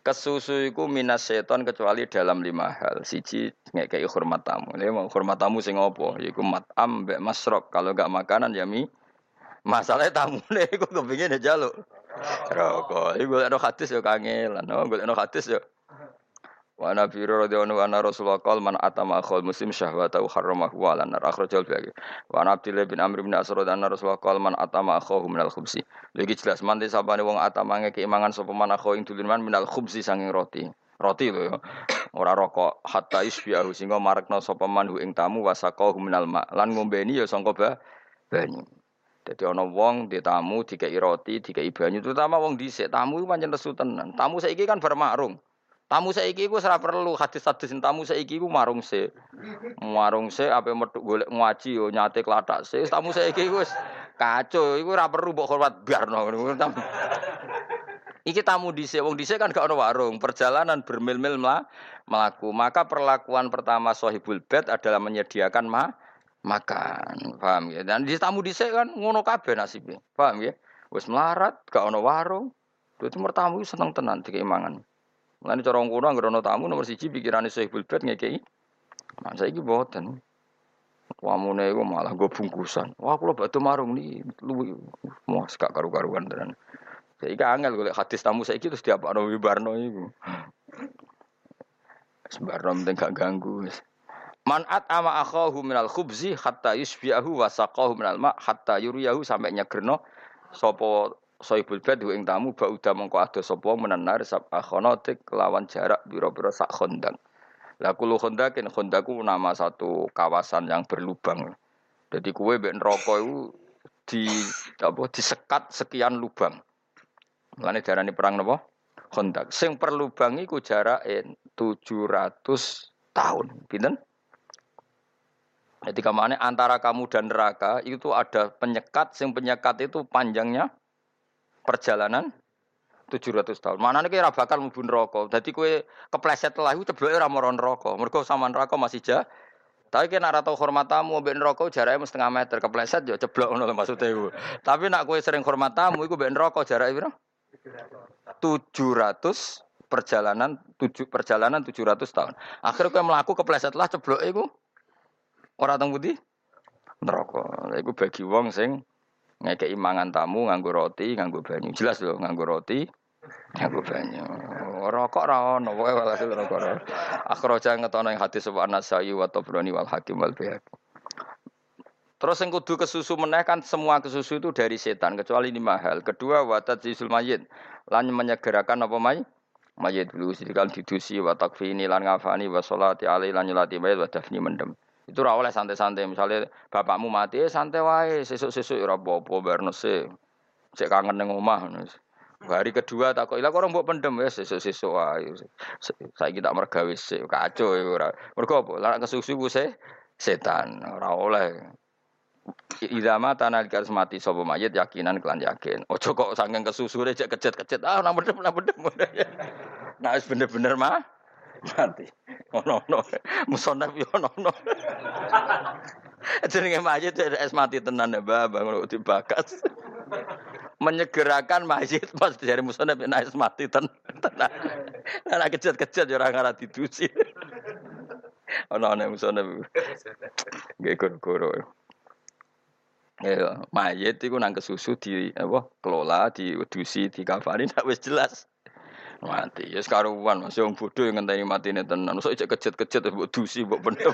Kesusu itu minas kecuali dalam lima hal. Siji ngekei hormat tamu. Ini mau hormat tamu sing apa? Yaiku matam mbek masrok. Kalau gak makanan ya mi. Masalahnya tamu nih, gue kepingin ya jaluk. Rokok. Iku ada hadis ya kangelan. Oh, gue ada hadis ya. Wa Nabi radhiyallahu anhu Rasulullah qol man atama akhul muslim syahwatahu harramahu wa lan akhrajal bagi. Wa Abdullah bin Amr bin Asrad anna Rasulullah qol man atama akhahu minal khubsi. Lagi jelas man sabane wong atamange keimangan sapa man akhahu ing dulurman minal khubsi sanging roti. Roti lho ya. Ora rokok hatta isbiahu sehingga marekno sapa man ing tamu wasaqahu minal ma. Lan ngombeni ya sangka ba banyu. Jadi ana wong di tamu dikei roti, dikei banyu, terutama wong dhisik tamu pancen lesu tenan. Tamu saiki kan bermarung. Tamu saiki iku ora perlu hadis-hadis tamu saiki iku marung se. Marung se ape metu golek ngaji yo nyate klathak se. Tamu saiki iku wis kacau, iku ora perlu mbok hormat biarno ngono. Iki tamu dhisik, wong dhisik kan gak ono warung, perjalanan bermil-mil melaku. Maka perlakuan pertama sohibul bed adalah menyediakan ma makan. Paham ya? Dan di tamu dhisik kan ngono kabeh nasibnya. Paham ya? Wis melarat, gak ono warung. Itu mertamu seneng tenan dikeimangan. Mulane cara wong kuno anggere tamu nomor siji pikirane Sahibul Bait ngekeki. Nah saiki mboten. Wamune iku malah gue bungkusan. Wah kula batu marung nih luwi muas gak karu-karuan tenan. Saiki angel golek hadis tamu saiki terus diapakno wibarno iku. Sembarang penting gak ganggu wis. Man ama akhahu minal khubzi hatta yusbiahu wa saqahu minal ma hatta yuriyahu sampai nyegerno sapa Sohibul bed ing tamu udah mengko ado sapa menenar sab akhonotik lawan jarak biro-biro sak khondak. Lah kulo khondakin khondaku nama satu kawasan yang berlubang. Jadi kue ben rokok itu di apa disekat sekian lubang. Mulane darani perang napa? Khondak. Sing per lubang iku jarake 700 tahun. Pinten? Jadi ke mana antara kamu dan neraka itu ada penyekat, sing penyekat itu panjangnya perjalanan 700 tahun. Mana nih kira bakal mubun rokok. Jadi kue kepleset lah itu cebloke ora rokok. neraka. Mergo sama neraka masih jauh. Tapi kena ora tau hormat tamu mbek neraka jaraknya mesti setengah meter kepleset yo ceblok ngono maksudnya iku. Tapi nak kue sering hormat tamu iku mbek neraka jaraknya piro? 700 perjalanan 7 perjalanan 700 tahun. Akhirnya kue melaku kepleset lah ceblok iku ora teng pundi? Neraka. Iku bagi wong sing ngekei mangan tamu nganggo roti, nganggo banyu. Jelas loh nganggo roti, nganggo banyu. Rokok ra ono, pokoke walhasil rokok ra. Akhraja ngetono ing hadis sapa An-Nasa'i wa Tabrani wal Hakim wal Baihaqi. Terus yang kudu kesusu meneh kan semua kesusu itu dari setan kecuali ini mahal. Kedua watat zisul mayit lan menyegerakan apa mai? Mayit dulu sidikan didusi wa takfini lan ngafani wa sholati alaihi lan nyolati mayit wa mendem. Itu ora oleh santai-santai. Misalnya bapakmu mati, eh, santai wae, sesuk-sesuk ora apa-apa barno se. Cek kangen ning omah. Hari kedua tak kok ilang orang mbok pendem ya sesuk-sesuk wae. Saiki tak mergawe sik kacau ya ora. Mergo apa? Lah kesusu ku se setan ora oleh. Idama tanah garis mati sapa mayit yakinan kelan yakin. Ojo kok saking kesusure cek kejet-kejet ah nang bedem nang bedem. Nah bener-bener mah mati. Ono ono. Musonaf yo ono ono. Jenenge mayit es mati tenan ya Mbah, ngono dibakas. Menyegerakan mayit pas dari musonaf es mati tenan. Ana kejet-kejet yo ora ngara didusi. Ono ono musonaf. Nggih goro-goro. Ya, mayit iku nang kesusu di apa kelola, di di kafani ndak wis jelas. Mati. Ya sekaruan Mas wong bodho ngenteni matine tenan. Sok cek kejet-kejet mbok dusi mbok pendem.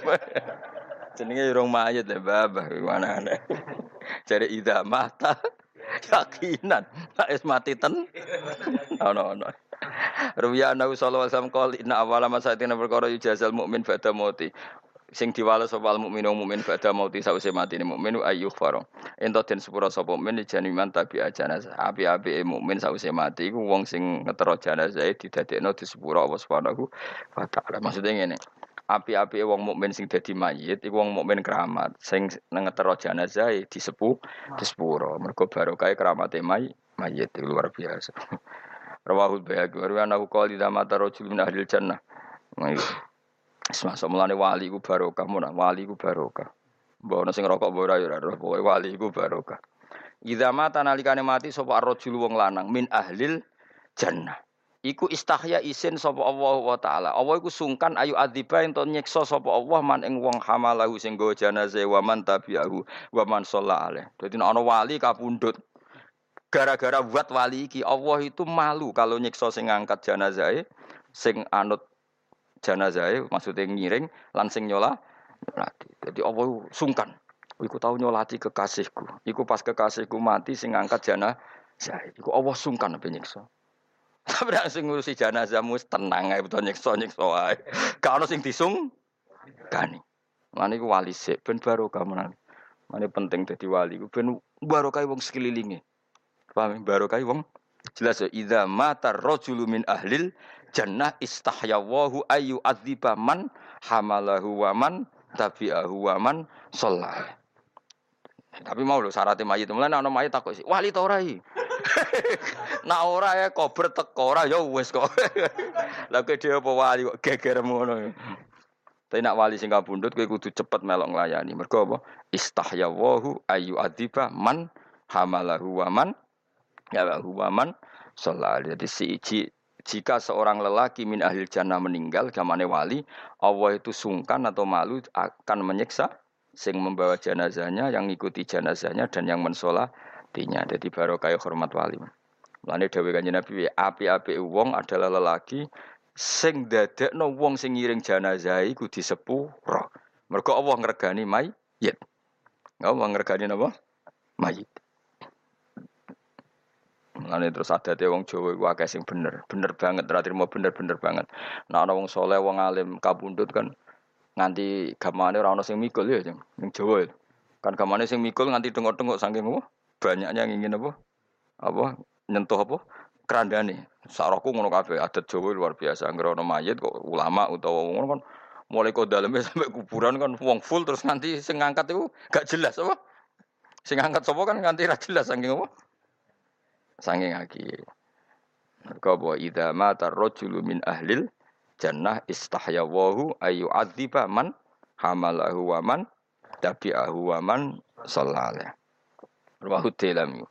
Jenenge urung mayit ya babah gimana ana. Jare ida mata yakinan tak es mati ten. Ono ono. Ruwiya Nabi sallallahu alaihi wasallam qol inna awwala ma sa'atina perkara yujazal mukmin ba'da mauti sing diwales sapa mukmin mukmin ba'da mauti sause matine mukmin ayyuh faro ento den sepura sapa mukmin janiman tabi janazah api-api mukmin sause mati iku wong sing ngetero janazah didadekno di sepura Allah Subhanahu wa taala. Maksudnya ngene api-api wong mukmin sing dadi mayit iku wong mukmin keramat. Sing ngetero janazah disepu disepuro mergo barokah keramate may mayit luar biasa. Rawahul Bayhaqi wa rawana qali damata rajul min ahli jannah Semasa mulane wali ku barokah, mun wali ku barokah. Mbok ana sing rokok mbok ora ya ora, wali ku barokah. Idza mata nalikane mati sapa ar-rajul wong lanang min ahlil jannah. Iku istahya isin sapa Allah wa taala. Allah iku sungkan ayu adziba ento nyiksa sapa Allah man ing wong hamalahu sing go jenazah wa man tabi'ahu wa man shalla. Dadi ana wali kapundhut gara-gara buat wali iki Allah itu malu kalau nyiksa sing ngangkat jenazah sing anut jenazah maksudnya ngiring langsing nyola nyolati. Jadi Allah sungkan. Iku tahu nyolati kekasihku. Iku pas kekasihku mati sing angkat jenazah. Iku Allah sungkan apa nyiksa. Tapi langsung ngurusi jenazahmu tenang ae betul nyiksa nyiksa ae. Gak ono sing disung kani. Mane iku wali sik ben barokah menan. Mane penting dadi wali ku ben barokah wong sekelilinge. Paham barokah wong jelas ya idza mata rajulu min ahlil jannah istahyawahu ayu adziba man hamalahu wa man tabi'ahu wa man. Tapi mau lho syaratnya mayit. Mulai ana mayit takut sih. Wali ta ora iki? Nak ora ya kober teko ora ya wis kok. Lah kowe dhewe apa wali kok gegermu ngono. Tapi nak wali sing kabundut kowe kudu cepet melok nglayani. Mergo apa? Istahyawahu ayu adiba man hamalahu wa man ya wa man sholat. Jadi si jika seorang lelaki min ahli jannah meninggal gamane wali, Allah itu sungkan atau malu akan menyiksa sing membawa jenazahnya, yang ngikuti jenazahnya dan yang mensolatinya. Jadi baru kayak hormat wali. Mulane dawuh Kanjeng Nabi api-api wong adalah lelaki sing dadekno wong sing ngiring jenazah iku disepuro. Mergo Allah ngregani mayit. Allah ngregani napa? Mayit. Mulane terus ada wong Jawa iku akeh sing bener, bener banget, ra mau bener-bener banget. Nah ana wong soleh, wong alim kabundut kan nganti gamane ora ono sing mikul ya ning Jawa. Ya. Kan gamane sing mikul nganti tengok-tengok saking apa? Banyaknya yang ingin apa? Apa nyentuh apa? Kerandane. Sarahku ngono kabeh adat Jawa luar biasa. Anggere ono mayit kok ulama utawa ngono kan mulai kok dalamnya sampai kuburan kan wong full terus nanti sing ngangkat itu gak jelas apa? Sing ngangkat kan nganti ra jelas saking apa? Saking lagi. Kau bahwa idza mata rajulu min ahlil jannah istahyawahu ayu adziba man hamalahu wa man tabi'ahu wa man sallallahu Rawahu Dailami.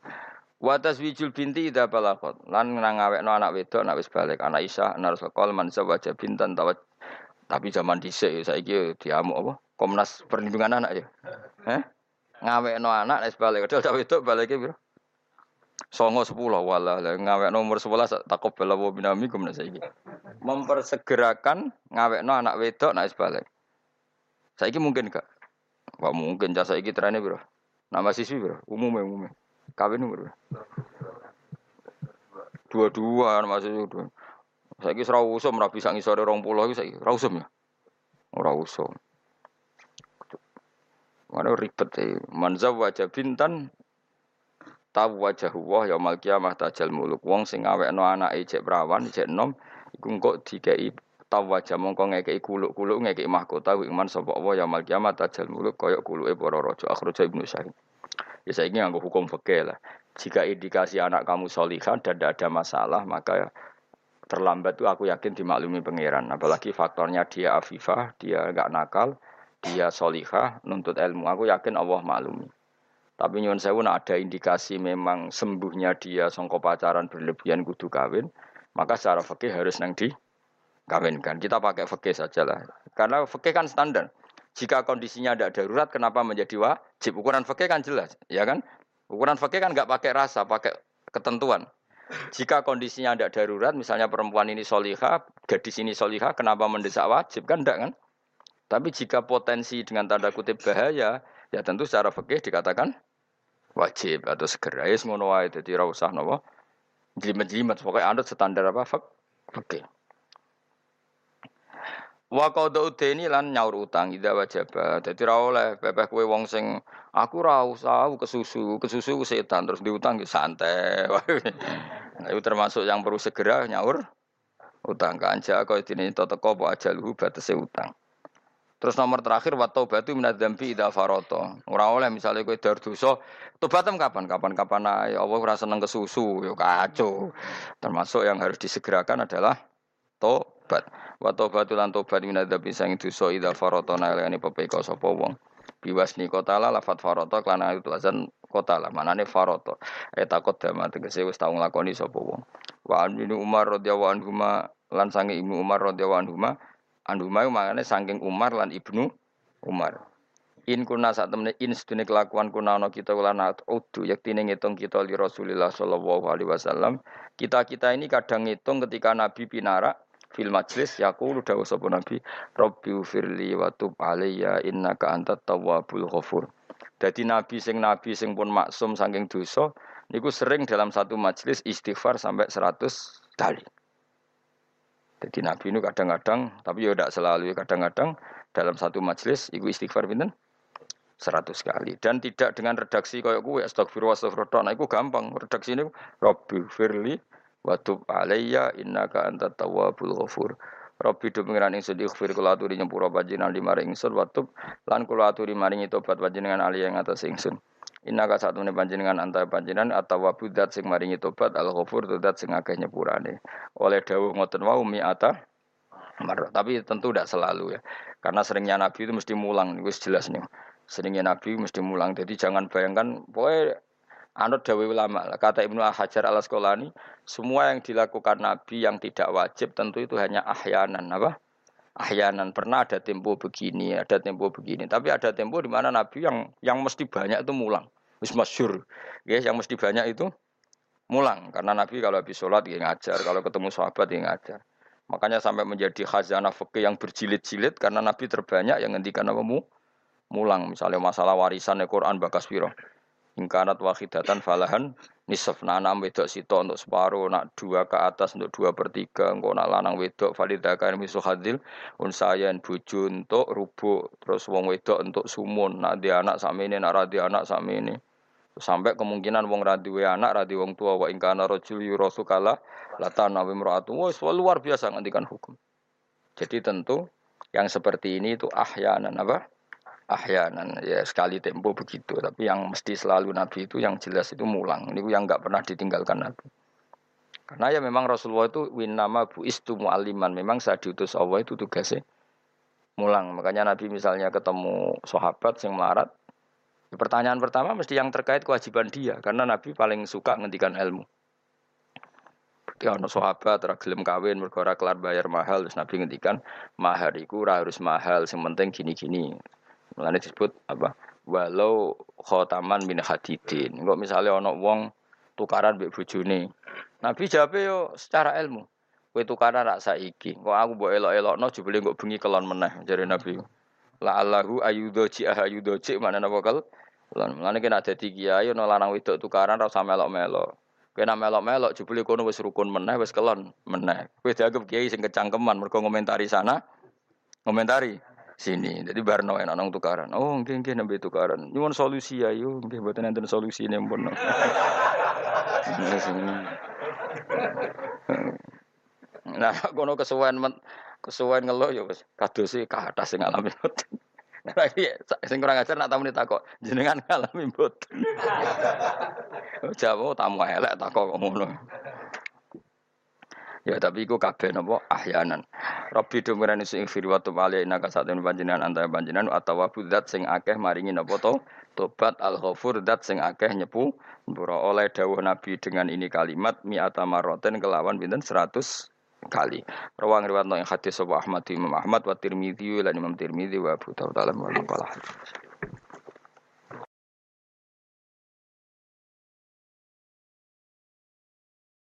Wa taswijul binti idza balaqat. Lan ngawekno anak wedok anak wis balik. Anak Isa anak Rasul man zawaja bintan tawat. Tapi zaman dhisik saiki diamuk apa? Komnas Perlindungan Anak ya. Eh? Ngawekno anak wis balik. Padahal wedok balike piro? Songo sepuluh wala ngawek nomor sebelas takut bela wa binami kumna saiki. Mempersegerakan ngawek no anak wedok naik balik. Saiki mungkin gak? Gak mungkin jasa iki trennya bro. Nama siswi bro, umumnya umumnya. Kawin bro. Dua-dua masih dua. Saiki serau usum rapi sangi sore rong pulau iki saiki. Usum ya. Ora usum. Mana ribet sih. Manzaw wajah bintan tahu wajah Allah ya mal kiamah tajal muluk. Wong sing awekno anake cek perawan cek nom iku engko dikei tahu wajah mongko ngekei kuluk-kuluk ngekei mahkota iman sapa Allah ya mal kiamah tajal muluk koyo kuluke para raja. Akhraja Ibnu Sa'id ya saiki nganggo hukum fikih lah. Jika indikasi anak kamu solihan dan tidak ada masalah maka terlambat itu aku yakin dimaklumi pangeran. Apalagi faktornya dia afifah dia enggak nakal dia solihah nuntut ilmu. Aku yakin Allah maklumi tapi nyuwun sewu nak ada indikasi memang sembuhnya dia songko pacaran berlebihan kudu kawin, maka secara fikih harus nang di kawinkan. Kita pakai fikih saja lah. Karena fikih kan standar. Jika kondisinya ada darurat, kenapa menjadi wajib? Ukuran fikih kan jelas, ya kan? Ukuran fikih kan nggak pakai rasa, pakai ketentuan. Jika kondisinya ada darurat, misalnya perempuan ini soliha, gadis ini soliha, kenapa mendesak wajib? Kan enggak kan? Tapi jika potensi dengan tanda kutip bahaya, ya tentu secara fikih dikatakan wajib atau segera. Ya ngono wae dadi ora usah napa jelimet-jelimet anut standar apa? Oke Wa qada udeni lan nyaur utang ida wajib. Dadi ra oleh bebeh kowe wong sing aku ra usah kesusu, kesusu setan. Terus diutang ya santai. Nah, itu termasuk yang perlu segera nyaur utang. Kanja kau dini toteko apa ajaluhu batase utang. Terus nomor terakhir wa taubatu minadzambi idza faroto. Ora oleh misalnya kowe dar dosa, tobatem kapan? Kapan-kapan ae Allah ora seneng kesusu, yo kacau. Termasuk yang harus disegerakan adalah tobat. Wa taubatu lan tobat minadzambi sang dosa idza faroto nalane pepeka sapa wong. Biwasni kotala lafat faroto klana itu lazan kotala manane faroto. Eh takut dama tegese wis tau nglakoni sapa wong. Wa Umar radhiyallahu anhu lan sange Ibnu Umar radhiyallahu anhu Andumai maknanya saking Umar lan Ibnu Umar. In kuna saat temen in kelakuan kuna ana kita ulan udu yaktine ngitung kita li Rasulillah sallallahu alaihi wasallam. Kita-kita ini kadang ngitung ketika Nabi pinarak fil majlis yaqulu dawuh sapa nabi rabbi firli wa tub alayya innaka antat tawwabul ghafur dadi nabi sing nabi sing pun maksum saking dosa niku sering dalam satu majlis istighfar sampai 100 kali jadi nabi ini kadang-kadang tapi ya tidak selalu kadang-kadang dalam satu majlis iku istighfar pinten? 100 kali. Dan tidak dengan redaksi kayak gue astagfirullah astagfirullah nah itu gampang. Redaksi ini rabbi firli wa tub alayya innaka antat tawwabul ghafur. Rabbi do pengiran ingsun ikhfir kula aturi nyepura panjenengan limare ingsun wa tub lan kula aturi maringi tobat panjenengan ali atas ingsun Innaka satune panjenengan anta panjenengan atau wabudat sing maringi tobat al ghafur dat sing akeh nyepurane. Oleh dawuh ngoten wau mi'ata marah tapi tentu tidak selalu ya. Karena seringnya Nabi itu mesti mulang wis jelas nih. Seringnya Nabi mesti mulang. Jadi jangan bayangkan pokoknya Anut dawe ulama, kata Ibnu Hajar al Asqalani, semua yang dilakukan Nabi yang tidak wajib tentu itu hanya ahyanan, apa? Ahyanan pernah ada tempo begini, ada tempo begini, tapi ada tempo di mana Nabi yang yang mesti banyak itu mulang, wis masyur, ya, yang mesti banyak itu mulang, karena Nabi kalau habis sholat dia ngajar, kalau ketemu sahabat dia ngajar. Makanya sampai menjadi khazanah fikih yang berjilid-jilid karena Nabi terbanyak yang ngendikan apa mu? Mulang, misalnya masalah warisan Quran bakas piro. Ingkanat wahidatan falahan nisaf enam wedok sito untuk separuh nak dua ke atas untuk dua per tiga engkau nak lanang wedok validakan misu hadil unsayan buju untuk rubuk terus wong wedok untuk sumun nak dia anak sama ini nak radi anak sama ini. Sampai kemungkinan wong radi anak radi wong tua wa ingkana rojul yurosu kala latan nabi muratu wah luar biasa ngantikan hukum. Jadi tentu yang seperti ini itu ahyanan apa ahyanan. Ya sekali tempo begitu. Tapi yang mesti selalu Nabi itu yang jelas itu mulang. Ini yang nggak pernah ditinggalkan Nabi. Karena ya memang Rasulullah itu win nama bu istu mu'aliman memang saya diutus Allah itu tugasnya mulang. Makanya Nabi misalnya ketemu sahabat yang melarat ya pertanyaan pertama mesti yang terkait kewajiban dia. Karena Nabi paling suka ngendikan ilmu. Ya ono sahabat ora gelem kawin mergo kelar bayar mahal terus Nabi ngendikan mahar iku harus mahal sing penting gini-gini Mulane disebut apa? Walau khotaman min hadidin. Kok misalnya ono wong tukaran mbek bojone. Nabi jawab yo secara ilmu. Kowe tukaran rak saiki. Kok aku mbok elok-elokno jebule kok bengi kelon meneh jare Nabi. La Allahu ayudoji ayudoji mana napa kal? Lan mulane kena dadi kiai ono lanang wedok tukaran ora usah melok-melok. Kena melok-melok jebule kono wis rukun meneh wis kelon meneh. Kowe dianggap kiai sing kecangkeman mergo ngomentari sana. Ngomentari sini. Jadi barno enak nong tukaran. Oh, nggih nggih nembe tukaran. Nyuwun solusi ya yo, nggih mboten enten solusi pun. Nah, kono kesuwen kesuwen ngeluh ya wis kadose ka atas sing alami mboten. Nah, lagi sing kurang ajar nak tamu ditakok, jenengan ngalami mboten. Jawa tamu elek takok kok ngono. Ya tapi iku kabeh napa? Ahyanan. Rabbi dumirani sing fir wa tub alai naka satun panjenengan antara panjenengan atau wabudat sing akeh maringi napa to? Tobat al ghafur dat sing akeh nyepu. Mbura oleh dawuh Nabi dengan ini kalimat mi'ata maroten kelawan pinten? 100 kali. Rawang riwayat yang hadis sapa Ahmad Imam Ahmad wa Tirmidzi lan Imam Tirmidzi wa Abu Dawud dalam wa